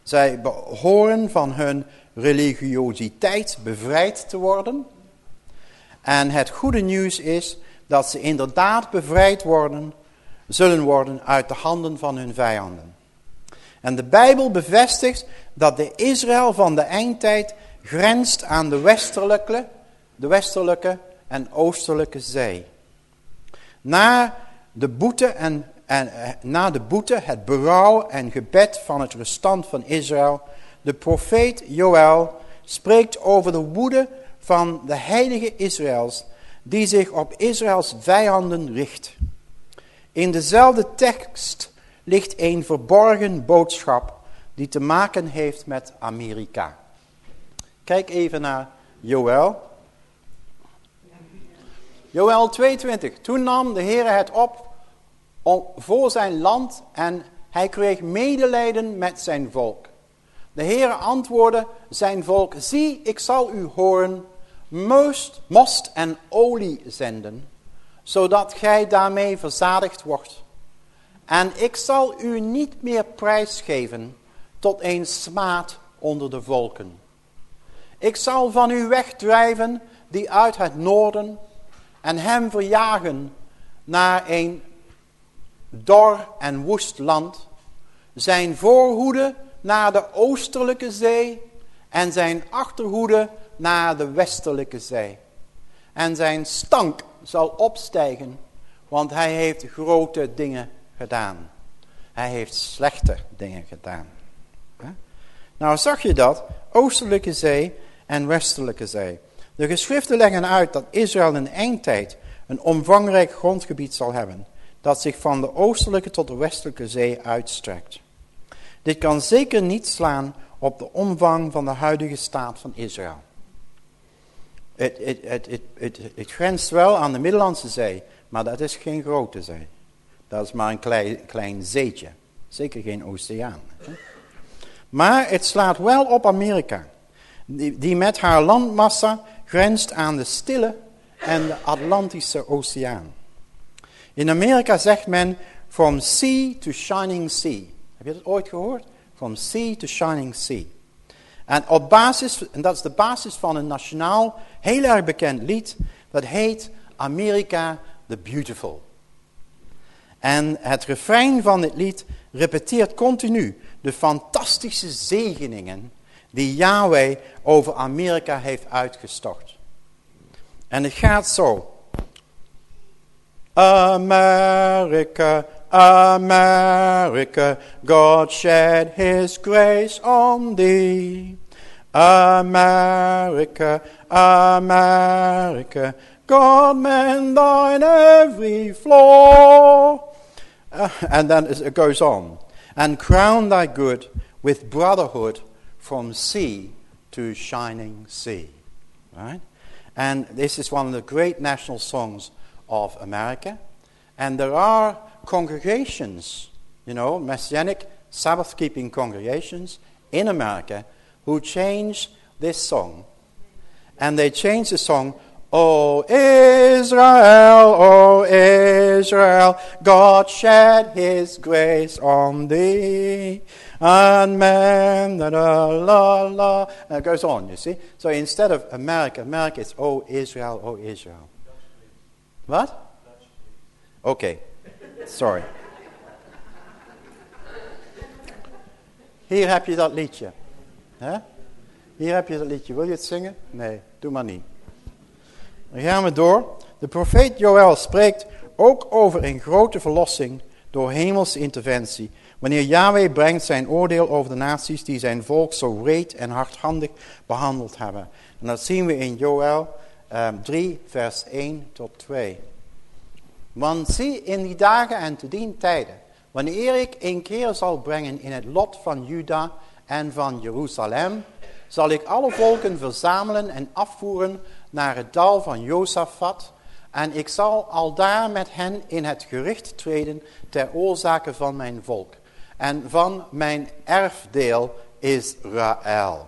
Zij behoren van hun religiositeit bevrijd te worden. En het goede nieuws is dat ze inderdaad bevrijd worden, zullen worden uit de handen van hun vijanden. En de Bijbel bevestigt dat de Israël van de eindtijd grenst aan de westelijke, de westelijke en oostelijke zee. Na de boete en, en eh, na de boete, het berouw en gebed van het restant van Israël, de profeet Joël spreekt over de woede van de heilige Israëls, die zich op Israëls vijanden richt. In dezelfde tekst ligt een verborgen boodschap die te maken heeft met Amerika. Kijk even naar Joël. Joël 22. Toen nam de Heer het op voor zijn land en hij kreeg medelijden met zijn volk. De Heer antwoordde zijn volk, zie, ik zal u horen, most, most en olie zenden, zodat gij daarmee verzadigd wordt. En ik zal u niet meer prijsgeven tot een smaad onder de volken. Ik zal van u wegdrijven die uit het noorden en hem verjagen naar een dor en woest land. Zijn voorhoede naar de oostelijke zee en zijn achterhoede naar de westelijke zee. En zijn stank zal opstijgen, want hij heeft grote dingen gedaan. Hij heeft slechte dingen gedaan. Nou zag je dat, oostelijke zee en westelijke zee. De geschriften leggen uit dat Israël in eindtijd een omvangrijk grondgebied zal hebben, dat zich van de oostelijke tot de westelijke zee uitstrekt. Dit kan zeker niet slaan op de omvang van de huidige staat van Israël. Het, het, het, het, grenst wel aan de Middellandse Zee, maar dat is geen grote zee. Dat is maar een klein, zeetje. Zeker geen oceaan. Maar het slaat wel op Amerika. Die met haar landmassa grenst aan de Stille en de Atlantische Oceaan. In Amerika zegt men from sea to shining sea. Heb je dat ooit gehoord? From sea to shining sea. En op basis, en dat is de basis van een nationaal, heel erg bekend lied, dat heet America the Beautiful. En het refrein van dit lied repeteert continu de fantastische zegeningen die Yahweh over Amerika heeft uitgestort. En het gaat zo. America, America, God shed his grace on thee. America, America, God mend thine every flaw. Uh, and then it goes on. And crown thy good with brotherhood from sea to shining sea. Right? And this is one of the great national songs of America. And there are congregations, you know, messianic Sabbath keeping congregations in America who change this song. And they change the song O Israel, O Israel, God shed his grace on thee. And man, da, da, la, la. And it goes on, you see. So instead of America, America is O Israel, O Israel. What? Okay, sorry. Hier heb je dat liedje. Hier heb je dat liedje. Wil je het zingen? Nee, doe maar niet. Dan gaan we door. De profeet Joël spreekt ook over een grote verlossing door hemelse interventie. Wanneer Yahweh brengt zijn oordeel over de naties die zijn volk zo wreed en hardhandig behandeld hebben. En dat zien we in Joël 3 ehm, vers 1 tot 2. Want zie in die dagen en te dien tijden, wanneer ik een keer zal brengen in het lot van Juda en van Jeruzalem, zal ik alle volken verzamelen en afvoeren naar het dal van Josafat. En ik zal al daar met hen in het gericht treden ter oorzake van mijn volk. En van mijn erfdeel Israël.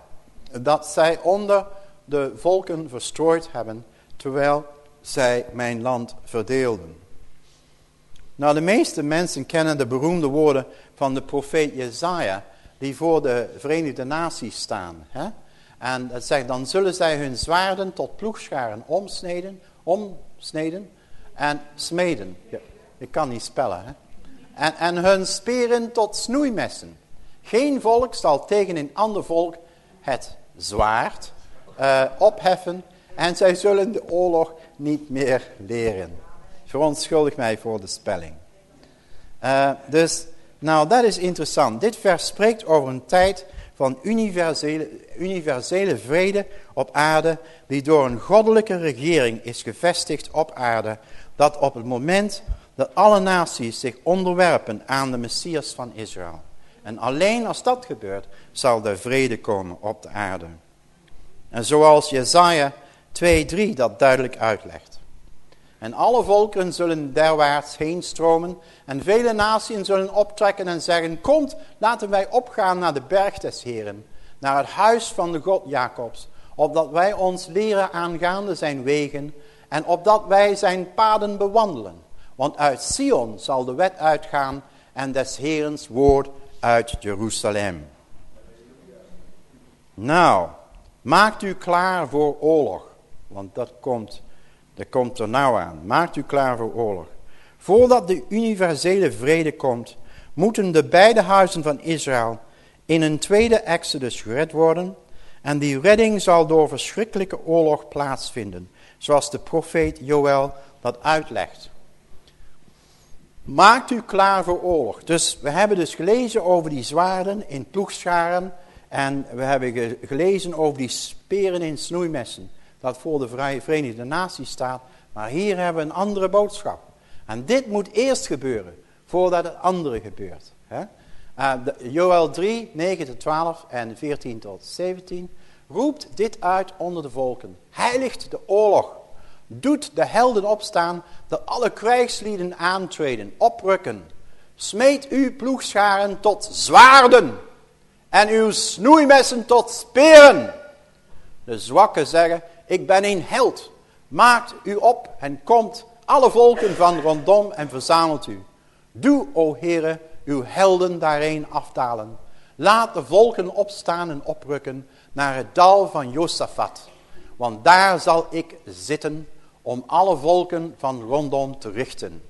Dat zij onder de volken verstrooid hebben, terwijl zij mijn land verdeelden. Nou, de meeste mensen kennen de beroemde woorden van de profeet Jezaja, die voor de Verenigde Naties staan. Hè? En dat zegt, dan zullen zij hun zwaarden tot ploegscharen omsneden, omsneden en smeden. Ik kan niet spellen. Hè? En, hun speren tot snoeimessen. Geen volk zal tegen een ander volk het zwaard uh, opheffen en zij zullen de oorlog niet meer leren. Verontschuldig mij voor de spelling. Uh, dus, nou dat is interessant. Dit vers spreekt over een tijd van universele, universele vrede op aarde, die door een goddelijke regering is gevestigd op aarde, dat op het moment dat alle naties zich onderwerpen aan de Messias van Israël. En alleen als dat gebeurt, zal er vrede komen op de aarde. En zoals Jezaja 2.3 dat duidelijk uitlegt. En alle volkeren zullen derwaarts heen stromen. En vele naties zullen optrekken en zeggen, komt, laten wij opgaan naar de berg des Heren. Naar het huis van de God Jacobs. Opdat wij ons leren aangaande zijn wegen. En opdat wij zijn paden bewandelen. Want uit Sion zal de wet uitgaan en des Herens woord uit Jeruzalem. Nou, maakt u klaar voor oorlog. Want dat komt, dat komt er nou aan. Maakt u klaar voor oorlog. Voordat de universele vrede komt, moeten de beide huizen van Israël in een tweede exodus gered worden. En die redding zal door verschrikkelijke oorlog plaatsvinden. Zoals de profeet Joël dat uitlegt. Maakt u klaar voor oorlog. Dus we hebben dus gelezen over die zwaarden in ploegscharen. En we hebben gelezen over die speren in snoeimessen. Dat voor de Verenigde Naties staat. Maar hier hebben we een andere boodschap. En dit moet eerst gebeuren. Voordat het andere gebeurt. Joel 3, 9 tot 12 en 14 tot 17. Roept dit uit onder de volken. Heiligt de oorlog doet de helden opstaan, dat alle krijgslieden aantreden, oprukken. Smeet uw ploegscharen tot zwaarden en uw snoeimessen tot speren. De zwakken zeggen, ik ben een held. Maakt u op en komt alle volken van rondom en verzamelt u. Doe, o heren, uw helden daarheen afdalen. Laat de volken opstaan en oprukken naar het dal van Josafat. Want daar zal ik zitten om alle volken van rondom te richten.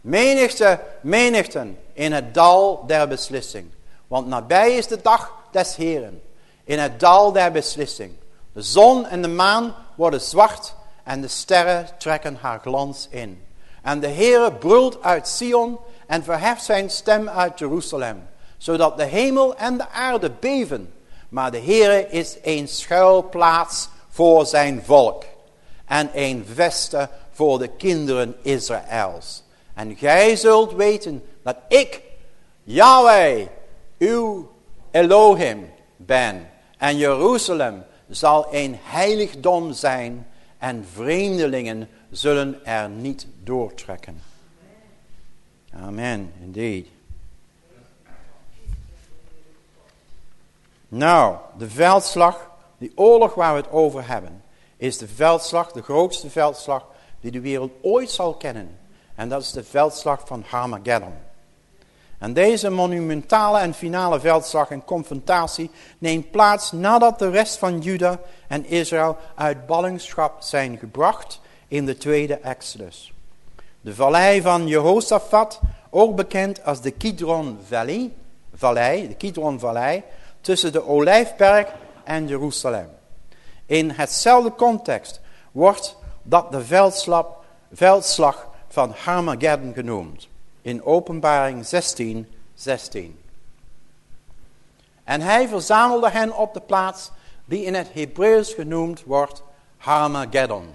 Menigte, menigten in het dal der beslissing. Want nabij is de dag des Heren. In het dal der beslissing. De zon en de maan worden zwart en de sterren trekken haar glans in. En de Heere brult uit Sion en verheft zijn stem uit Jeruzalem. Zodat de hemel en de aarde beven. Maar de Heere is een schuilplaats voor zijn volk en een veste voor de kinderen Israëls. En gij zult weten dat ik, Yahweh, uw Elohim ben. En Jeruzalem zal een heiligdom zijn en vreemdelingen zullen er niet doortrekken. Amen, indeed. Nou, de veldslag, die oorlog waar we het over hebben is de veldslag, de grootste veldslag die de wereld ooit zal kennen. En dat is de veldslag van Armageddon. En deze monumentale en finale veldslag en confrontatie neemt plaats nadat de rest van Juda en Israël uit ballingschap zijn gebracht in de tweede Exodus. De vallei van Jehoshaphat, ook bekend als de Kidron Valley, vallei, de Kidron Vallei, tussen de Olijfberg en Jeruzalem. In hetzelfde context wordt dat de veldslag, veldslag van Armageddon genoemd. In openbaring 16, 16. En hij verzamelde hen op de plaats die in het Hebreeuws genoemd wordt Armageddon.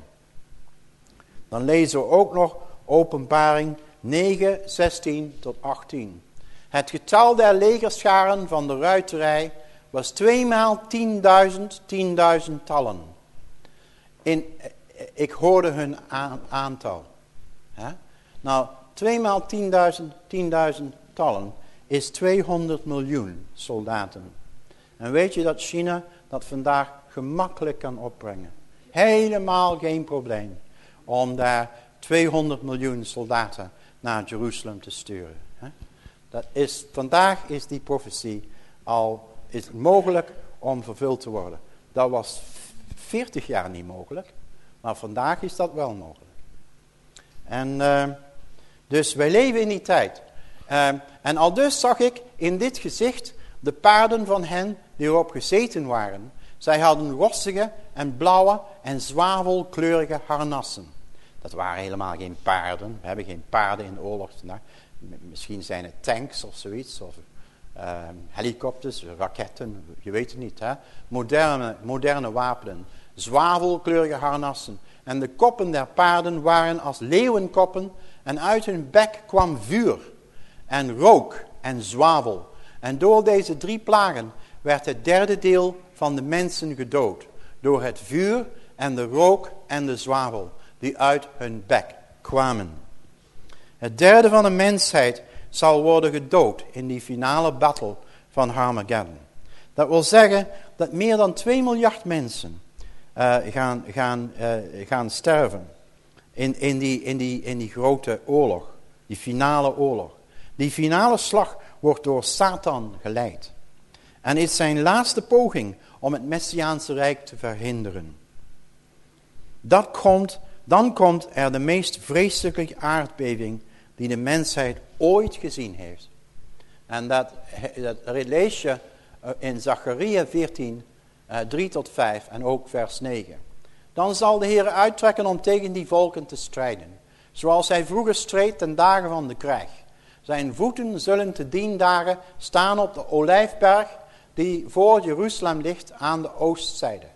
Dan lezen we ook nog openbaring 9, 16 tot 18. Het getal der legerscharen van de ruiterij was tweemaal tienduizend, tienduizend tallen. In, ik hoorde hun aantal. Nou, tweemaal tienduizend, tienduizend tallen is 200 miljoen soldaten. En weet je dat China dat vandaag gemakkelijk kan opbrengen. Helemaal geen probleem. om daar 200 miljoen soldaten naar Jeruzalem te sturen. Dat is, vandaag is die profetie al is mogelijk om vervuld te worden. Dat was 40 jaar niet mogelijk, maar vandaag is dat wel mogelijk. En uh, dus wij leven in die tijd. Uh, en al dus zag ik in dit gezicht de paarden van hen die erop gezeten waren. Zij hadden rossige en blauwe en zwavelkleurige harnassen. Dat waren helemaal geen paarden. We hebben geen paarden in de oorlog. Misschien zijn het tanks of zoiets. Of uh, helikopters, raketten. Je weet het niet. Hè? Moderne, moderne wapenen. Zwavelkleurige harnassen. En de koppen der paarden waren als leeuwenkoppen. En uit hun bek kwam vuur. En rook en zwavel. En door deze drie plagen werd het derde deel van de mensen gedood. Door het vuur en de rook en de zwavel die uit hun bek kwamen. Het derde van de mensheid zal worden gedood in die finale battle van Armageddon. Dat wil zeggen dat meer dan 2 miljard mensen uh, gaan, gaan, uh, gaan sterven in, in, die, in, die, in die grote oorlog, die finale oorlog. Die finale slag wordt door Satan geleid. En is zijn laatste poging om het Messiaanse Rijk te verhinderen. Dat komt, dan komt er de meest vreselijke aardbeving die de mensheid ooit gezien heeft. En dat, lees je eh, in Zachariah 14, 3 tot 5 en ook vers 9. Dan zal de Heer uittrekken om tegen die volken te strijden. Zoals hij vroeger streed ten dagen van de krijg. Zijn voeten zullen te dien dagen staan op de olijfberg die voor Jeruzalem ligt aan de oostzijde.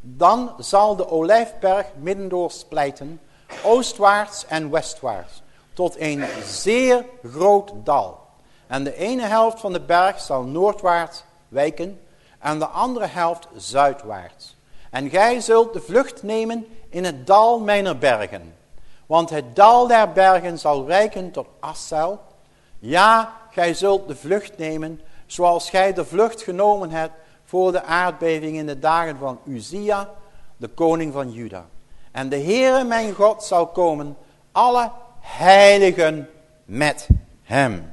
Dan zal de olijfberg middendoor splijten, oostwaarts en westwaarts, tot een zeer groot dal. En de ene helft van de berg zal noordwaarts wijken en de andere helft zuidwaarts. En gij zult de vlucht nemen in het dal mijner bergen. Want het dal der bergen zal rijken tot Assel. Ja, gij zult de vlucht nemen zoals gij de vlucht genomen hebt voor de aardbeving in de dagen van Uzia, de koning van Juda. En de Heere mijn God zal komen, alle heiligen met hem.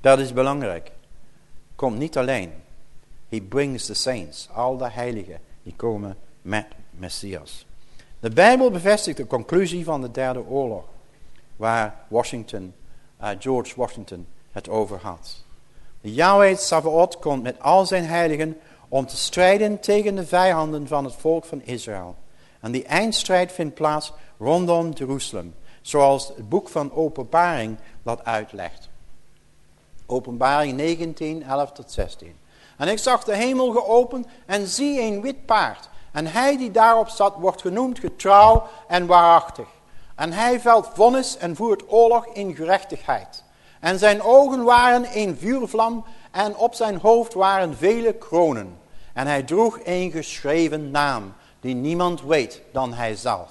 Dat is belangrijk. Komt niet alleen. He brings the saints, al de heiligen, die komen met Messias. De Bijbel bevestigt de conclusie van de derde oorlog, waar Washington, uh, George Washington het over had. De Yahweh Sabaoth komt met al zijn heiligen om te strijden tegen de vijanden van het volk van Israël. En die eindstrijd vindt plaats rondom Jeruzalem, zoals het boek van Openbaring dat uitlegt. Openbaring 19, 11 tot 16. En ik zag de hemel geopend en zie een wit paard. En hij die daarop zat wordt genoemd getrouw en waarachtig. En hij velt vonnis en voert oorlog in gerechtigheid. En zijn ogen waren een vuurvlam en op zijn hoofd waren vele kronen. En hij droeg een geschreven naam die niemand weet dan hij zelf.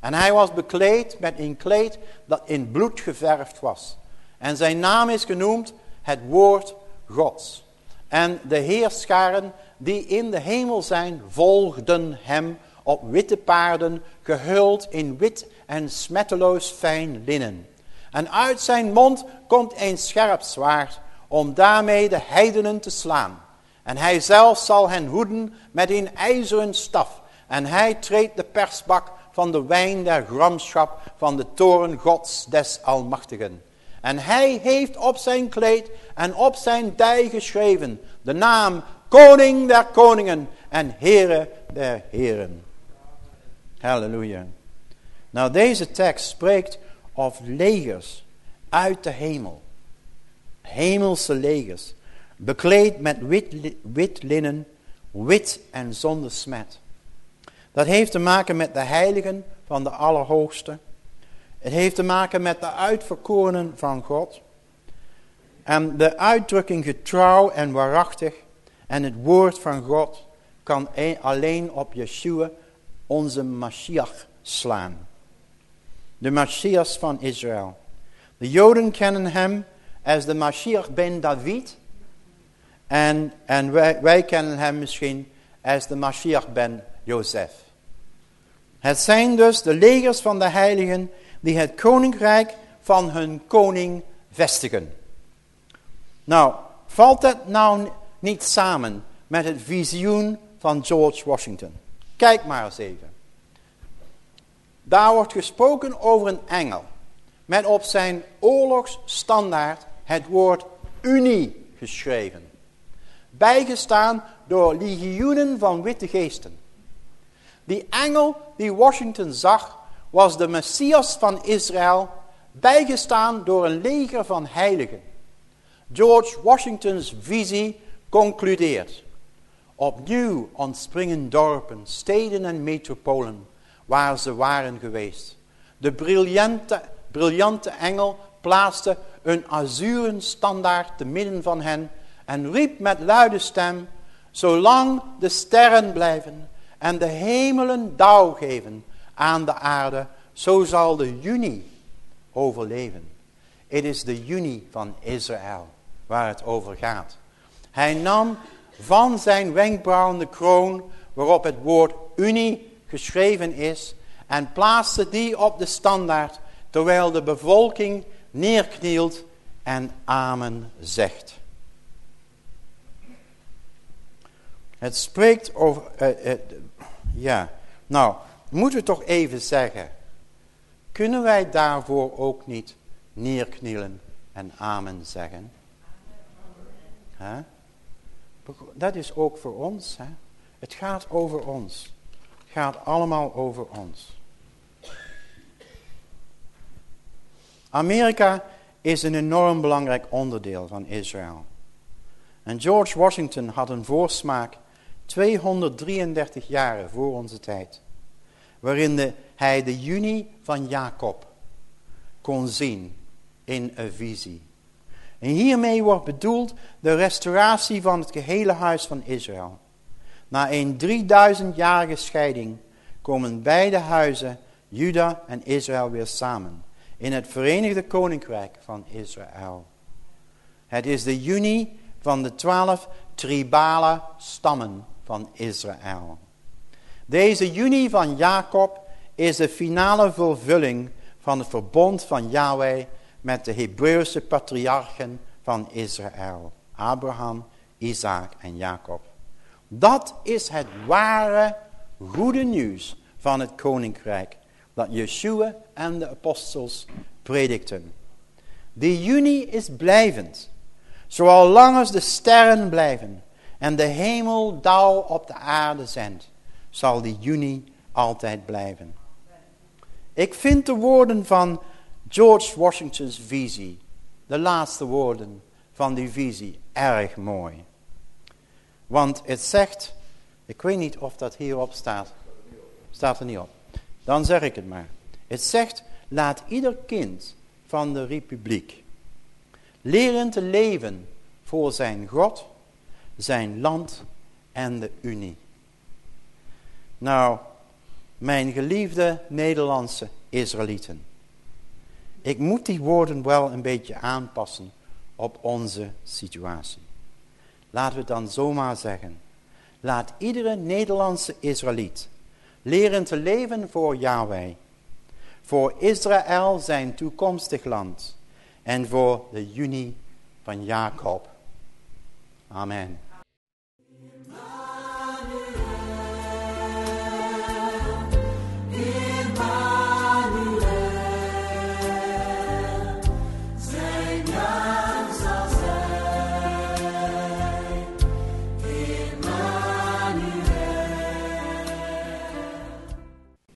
En hij was bekleed met een kleed dat in bloed geverfd was. En zijn naam is genoemd het woord Gods. En de heerscharen die in de hemel zijn, volgden hem op witte paarden, gehuld in wit en smetteloos fijn linnen. En uit zijn mond komt een scherp zwaard, om daarmee de heidenen te slaan. En hij zelf zal hen hoeden met een ijzeren staf. En hij treedt de persbak van de wijn der gramschap van de toren gods des almachtigen. En hij heeft op zijn kleed en op zijn dij geschreven de naam Koning der koningen en Heere der heren. Halleluja. Nou deze tekst spreekt of legers uit de hemel. Hemelse legers. Bekleed met wit, wit linnen, wit en zonder smet. Dat heeft te maken met de heiligen van de Allerhoogste. Het heeft te maken met de uitverkorenen van God. En de uitdrukking getrouw en waarachtig en het woord van God kan alleen op Yeshua, onze Mashiach, slaan de Messias van Israël. De Joden kennen hem als de Mashiach ben David. En, en wij, wij kennen hem misschien als de Mashiach ben Jozef. Het zijn dus de legers van de heiligen die het koninkrijk van hun koning vestigen. Nou, valt het nou niet samen met het visioen van George Washington? Kijk maar eens even. Daar wordt gesproken over een engel. Met op zijn oorlogsstandaard het woord unie geschreven. Bijgestaan door legioenen van witte geesten. Die engel die Washington zag was de Messias van Israël. Bijgestaan door een leger van heiligen. George Washingtons visie concludeert. Opnieuw ontspringen dorpen, steden en metropolen waar ze waren geweest. De briljante, engel plaatste een azuren standaard te midden van hen en riep met luide stem, zolang de sterren blijven en de hemelen dauw geven aan de aarde, zo zal de juni overleven. Het is de juni van Israël waar het over gaat. Hij nam van zijn wenkbrauwen de kroon waarop het woord unie geschreven is en plaatste die op de standaard terwijl de bevolking neerknielt en amen zegt. Het spreekt over, uh, uh, ja, nou, moeten we toch even zeggen, kunnen wij daarvoor ook niet neerknielen en amen zeggen? Dat is ook voor ons. Hè? Het gaat over ons. Het gaat allemaal over ons. Amerika is een enorm belangrijk onderdeel van Israël. En George Washington had een voorsmaak 233 jaren voor onze tijd. Waarin de, hij de juni van Jacob kon zien in een visie. En hiermee wordt bedoeld de restauratie van het gehele huis van Israël. Na een 3000-jarige scheiding komen beide huizen, Juda en Israël, weer samen. In het Verenigde Koninkrijk van Israël. Het is de juni van de twaalf tribale stammen van Israël. Deze juni van Jacob is de finale vervulling van het verbond van Yahweh met de Hebreeuwse patriarchen van Israël. Abraham, Isaac en Jacob. Dat is het ware goede nieuws van het koninkrijk. Dat Yeshua en de apostels predikten. De juni is blijvend. Zolang als de sterren blijven en de hemel dauw op de aarde zendt, zal die juni altijd blijven. Ik vind de woorden van George Washington's visie, de laatste woorden van die visie, erg mooi. Want het zegt, ik weet niet of dat hierop staat, staat er niet op. Dan zeg ik het maar. Het zegt, laat ieder kind van de republiek leren te leven voor zijn God, zijn land en de Unie. Nou, mijn geliefde Nederlandse Israëlieten. Ik moet die woorden wel een beetje aanpassen op onze situatie. Laten we het dan zomaar zeggen. Laat iedere Nederlandse Israëliet leren te leven voor Yahweh. Voor Israël zijn toekomstig land. En voor de Unie van Jacob. Amen.